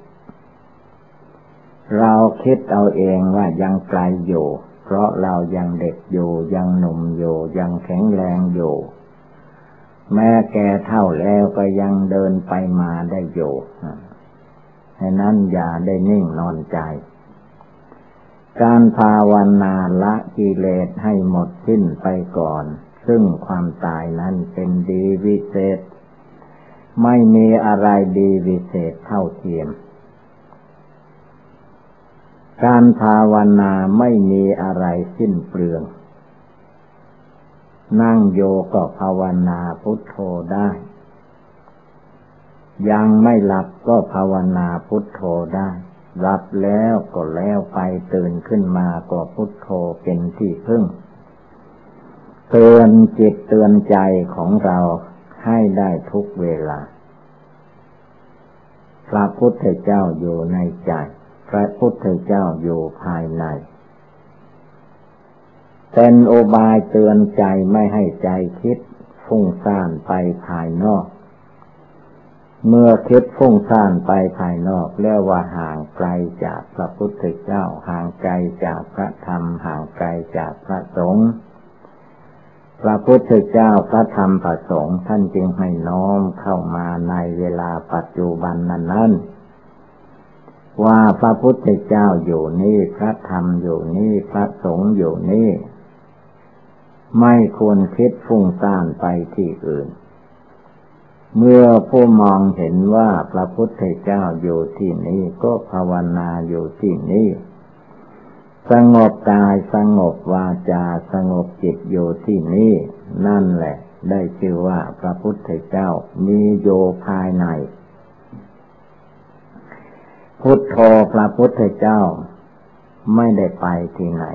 เราคิดเอาเองว่ายังไกลอยู่ เพราะเรายังเด็กอยู่ ยังหนุ่มอยู่ ยังแข็งแรงอยู่ แม้แก่เท่าแล้วก็ยังเดินไปมาได้อยู่ ฉะนั้นอย่าได้นิ่งนอนใจ การภาวนาละกิเลสให้หมดสิ้นไปก่อน ซึ่งความตายนั้นเป็นดีวิเศษ ไม่มีอะไรดีวิเศษเท่าเทียม การภาวนาไม่มีอะไรสิ้นเปลือง นั่งโยก็ภาวนาพุทโธได้ ยังไม่หลับก็ภาวนาพุทโธได้หลับแล้วก็แล้วไปตื่นขึ้นมาก็พุทโธเป็นที่พึ่ง เตือนจิตเตือนใจของเราให้ได้ทุกเวลา พระพุทธเจ้าอยู่ในใจ พระพุทธเจ้าอยู่ภายใน เป็นโอบายเตือนใจไม่ให้ใจคิดฟุ้งซ่านไปภายนอก เมื่อคิดฟุ้งซ่านไปภายนอกเรียกว่าห่างไกลจากพระพุทธเจ้า ห่างไกลจากพระธรรม ห่างไกลจากพระสงฆ์พระพุทธเจ้าพระธรรมพระสงฆ์ท่านจึงให้น้อมเข้ามาในเวลาปัจจุบันนั้นนั้นว่าพระพุทธเจ้าอยู่นี่พระธรรมอยู่นี่พระสงฆ์อยู่นี่ ไม่ควรคิดฟุ้งซ่านไปที่อื่น เมื่อผู้มองเห็นว่าพระพุทธเจ้าอยู่ที่นี่ก็ภาวนาอยู่ที่นี่สงบกายสงบวาจาสงบจิตอยู่ที่นี่นั่นแหละ ได้ชื่อว่าพระพุทธเจ้ามีโยภายใน พุทโธพระพุทธเจ้า ไม่ได้ไปที่ไหน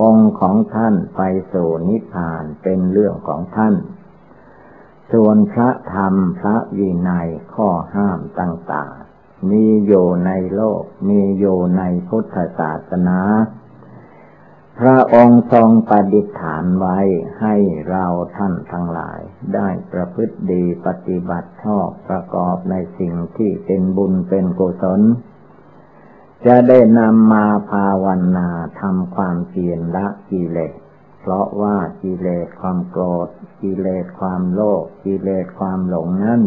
องค์ของท่านไปสู่นิพพานเป็นเรื่องของท่าน ส่วนพระธรรมพระวินัยข้อห้ามต่างๆ มีอยู่ในโลก มีอยู่ในพุทธศาสนา พระองค์ทรงปฏิฐานไว้ให้เราท่านทั้งหลาย ได้ประพฤติดีปฏิบัติชอบประกอบในสิ่งที่เป็นบุญเป็นกุศล จะได้นำมาภาวนาทำความเพียรละกิเลส เพราะว่ากิเลสความโกรธ กิเลสความโลภกิเลสความหลงนั้น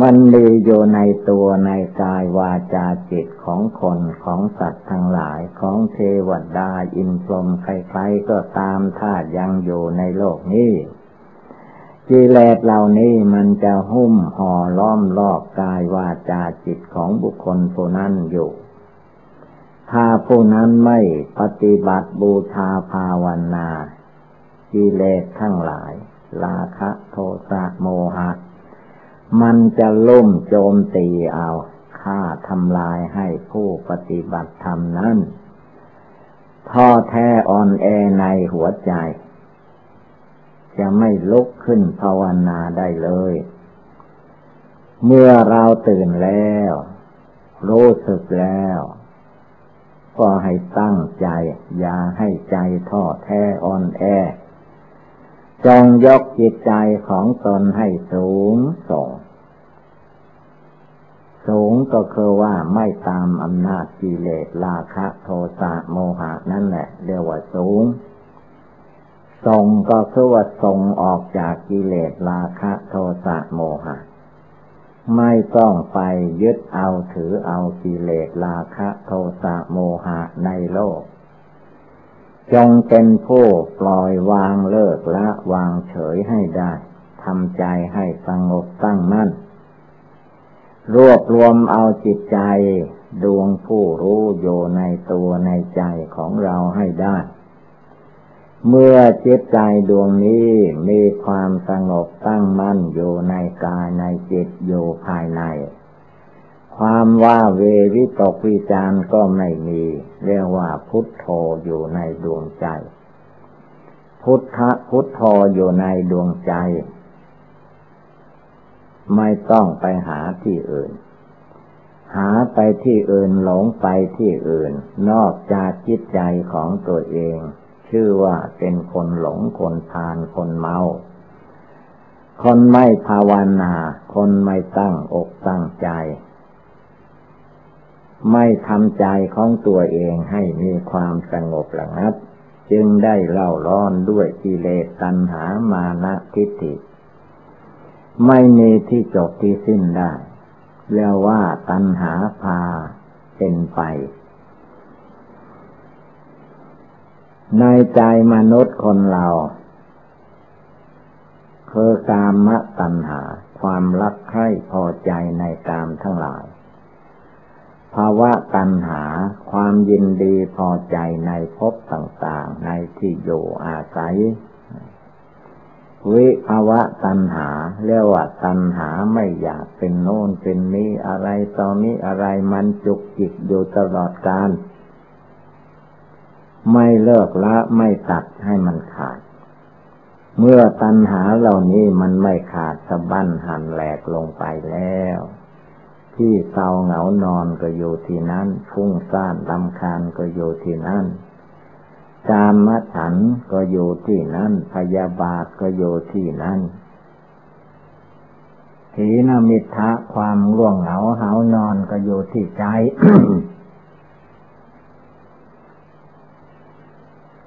มันมีอยู่ในตัวในกายวาจาจิตของคนของสัตว์ทั้งหลายของเทวดาอินทรมใครๆก็ตามถ้ายังอยู่ในโลกนี้กิเลสเหล่านี้มันจะหุ้มห่อล้อมรอบกายวาจาจิตของบุคคลผู้นั้นอยู่ ถ้าผู้นั้นไม่ปฏิบัติบูชาภาวนากิเลสทั้งหลาย ราคะโทสะโมหะ มันจะล่มโจมตีเอาฆ่าทำลายให้ผู้ปฏิบัติธรรมนั้นท้อแท้อ่อนแอในหัวใจ จะไม่ลุกขึ้นภาวนาได้เลย เมื่อเราตื่นแล้ว รู้สึกแล้ว ก็ให้ตั้งใจ อย่าให้ใจท้อแท้อ่อนแอ จงยกจิตใจของตนให้สูงส่ง สูงก็คือว่าไม่ตามอำนาจกิเลสราคะโทสะโมหะนั่นแหละเรียกว่าสูงส่งก็คือว่าส่งออกจากกิเลสราคะโทสะโมหะ ไม่ต้องไปยึดเอาถือเอากิเลสราคะโทสะโมหะในโลก จงเป็นผู้ปล่อยวางเลิกละวางเฉยให้ได้ทำใจให้สงบตั้งมั่น รวบรวมเอาจิตใจดวงผู้รู้อยู่ในตัวในใจของเราให้ได้ เมื่อจิตใจดวงนี้มีความสงบตั้งมั่นอยู่ในกายในจิตอยู่ภายใน ความว่าเววิตกวิจารก็ไม่มี เรียกว่าพุทโธอยู่ในดวงใจ พุทธพุทโธอยู่ในดวงใจ ไม่ต้องไปหาที่อื่น หาไปที่อื่นหลงไปที่อื่น นอกจากจิตใจของตัวเอง ชื่อว่าเป็นคนหลงคนทานคนเมา คนไม่ภาวนา คนไม่ตั้งอกตั้งใจ ไม่ทำใจของตัวเองให้มีความสงบระงับ จึงได้เล่าร้อนด้วยกิเลสตัณหามานะทิฏฐิไม่มีที่จบที่สิ้นได้เรียกว่าตัณหาพาเป็นไป ในใจมนุษย์คนเรา คือกามตัณหา ความรักใคร่พอใจในกามทั้งหลายภาวะตัณหาความยินดีพอใจในภพต่างๆ ในที่อยู่อาศัย วิภาวะตัณหาเรียกว่าตัณหาไม่อยากเป็นโน่นเป็นนี้อะไรตอนนี้อะไรมันจุกจิกอยู่ตลอดกาล ไม่เลิกละไม่ตัดให้มันขาด เมื่อตัณหาเหล่านี้มันไม่ขาดสะบั้นหันแหลกลงไปแล้ว ที่เศร้าเหงานอนก็อยู่ที่นั้นฟุ้งซ่านลำคาญก็อยู่ที่นั่นจามมฉันก็อยู่ที่นั่นพยาบาทก็อยู่ที่นั่นถีนมิทะความร่วงเหงาเหานอนก็อยู่ที่ใจ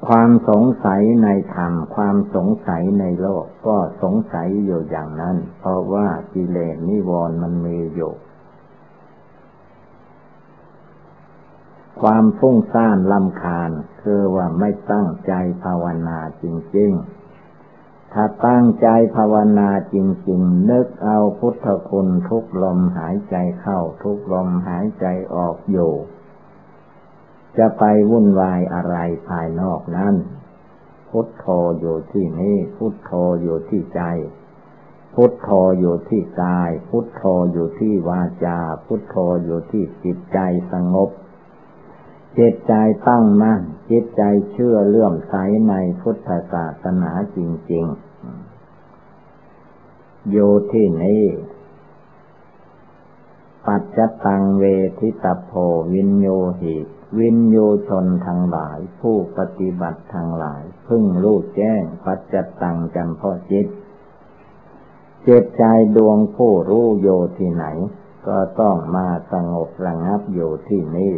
ความสงสัยในธรรม ความสงสัยในโลกก็สงสัยอยู่อย่างนั้น เพราะว่ากิเลสนิวรณ์มันมีอยู่ ความฟุ้งซ่านลำคาญคือว่าไม่ตั้งใจภาวนาจริง ๆถ้าตั้งใจภาวนาจริง ๆ นึกเอาพุทธคุณทุกลมหายใจเข้าทุกลมหายใจออกอยู่ จะไปวุ่นวายอะไรภายนอกนั้น พุทโธอยู่ที่นี่พุทโธอยู่ที่ใจ พุทโธอยู่ที่กาย พุทโธอยู่ที่วาจา พุทโธอยู่ที่จิตใจสงบ จิตใจตั้งมั่น จิตใจเชื่อเลื่อมใสในพุทธศาสนาจริง ๆ อยู่ที่นี่ปัจจตังเวทิตโพวินโยหิ วินโยชนทั้งหลาย ผู้ปฏิบัติทั้งหลายพึ่งรู้แจ้งปัจจตังจำพ่อจิต เจตใจดวงผู้รู้โยที่ไหน ก็ต้องมาสงบระงับอยู่ที่นี่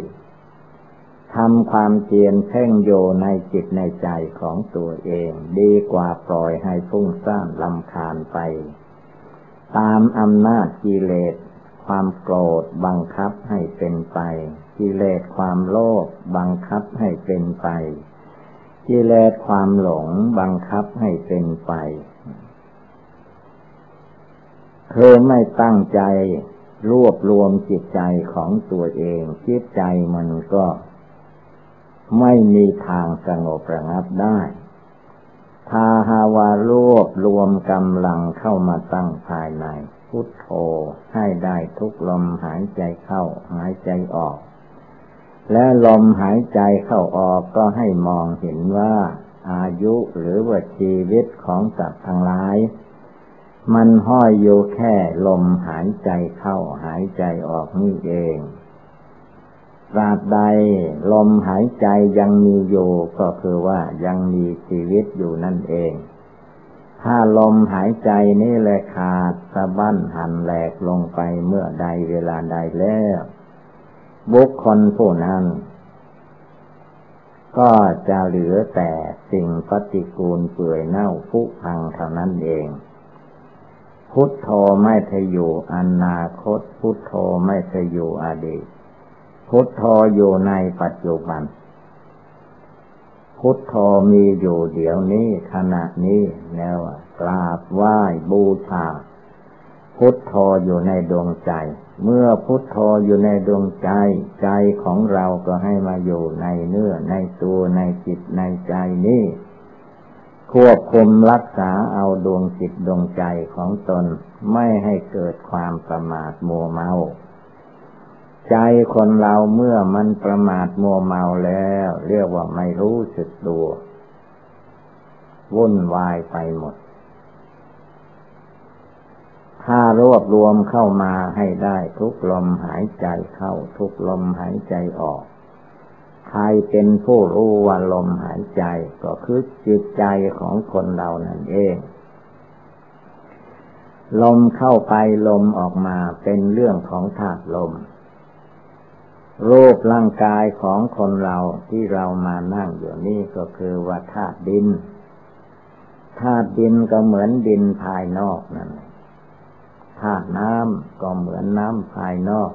ทำความเพียรเพ่งโยในจิตในใจของตัวเอง ดีกว่าปล่อยให้ฟุ้งซ่านลำคาญไป ตามอำนาจกิเลส ความโกรธบังคับให้เป็นไป กิเลสความโลภบังคับให้เป็นไป กิเลสความหลงบังคับให้เป็นไปเธอไม่ตั้งใจรวบรวมจิตใจของตัวเอง จิตใจมันก็ ไม่มีทางสงบระงับได้ถ้าหาวารวบรวมกำลังเข้ามาตั้งภายใน พุทโธให้ได้ทุกลมหายใจเข้าหายใจออก และลมหายใจเข้าออกก็ให้มองเห็นว่าอายุหรือว่าชีวิตของสัตว์ทั้งหลาย มันห้อยอยู่แค่ลมหายใจเข้าหายใจออกนี่เองตราบใดลมหายใจยังมีอยู่ก็คือว่ายังมีชีวิตอยู่นั่นเอง ถ้าลมหายใจนี่แหละขาดสะบั้นหันแหลกลงไปเมื่อใดเวลาใดแล้ว บุคคลผู้นั้น ก็จะเหลือแต่สิ่งปฏิกูลเปื่อยเน่าผุพังเท่านั้นเอง พุทโธไม่ทอยู่อนาคต พุทโธไม่ทอยู่อดีต พุทโธอยู่ในปัจจุบัน พุทโธมีอยู่เดี๋ยวนี้ขณะนี้แล้วกราบไหว้บูชา พุทโธอยู่ในดวงใจ เมื่อพุทโธอยู่ในดวงใจ ใจของเราก็ให้มาอยู่ในเนื้อในตัวในจิตในใจนี้ควบคุมรักษาเอาดวงจิตดวงใจของตนไม่ให้เกิดความประมาทมัวเมา ใจคนเราเมื่อมันประมาทมัวเมาแล้ว เรียกว่าไม่รู้สึกตัว วุ่นวายไปหมด ถ้ารวบรวมเข้ามาให้ได้ทุกลมหายใจเข้าทุกลมหายใจออก ใครเป็นผู้รู้ว่าลมหายใจก็คือจิตใจของคนเรานั่นเอง ลมเข้าไปลมออกมาเป็นเรื่องของธาตุลมรูปร่างกายของคนเราที่เรามานั่งอยู่นี่ก็คือว่าธาตุดิน ธาตุดินก็เหมือนดินภายนอกนั่น ธาตุน้ำก็เหมือนน้ำภายนอก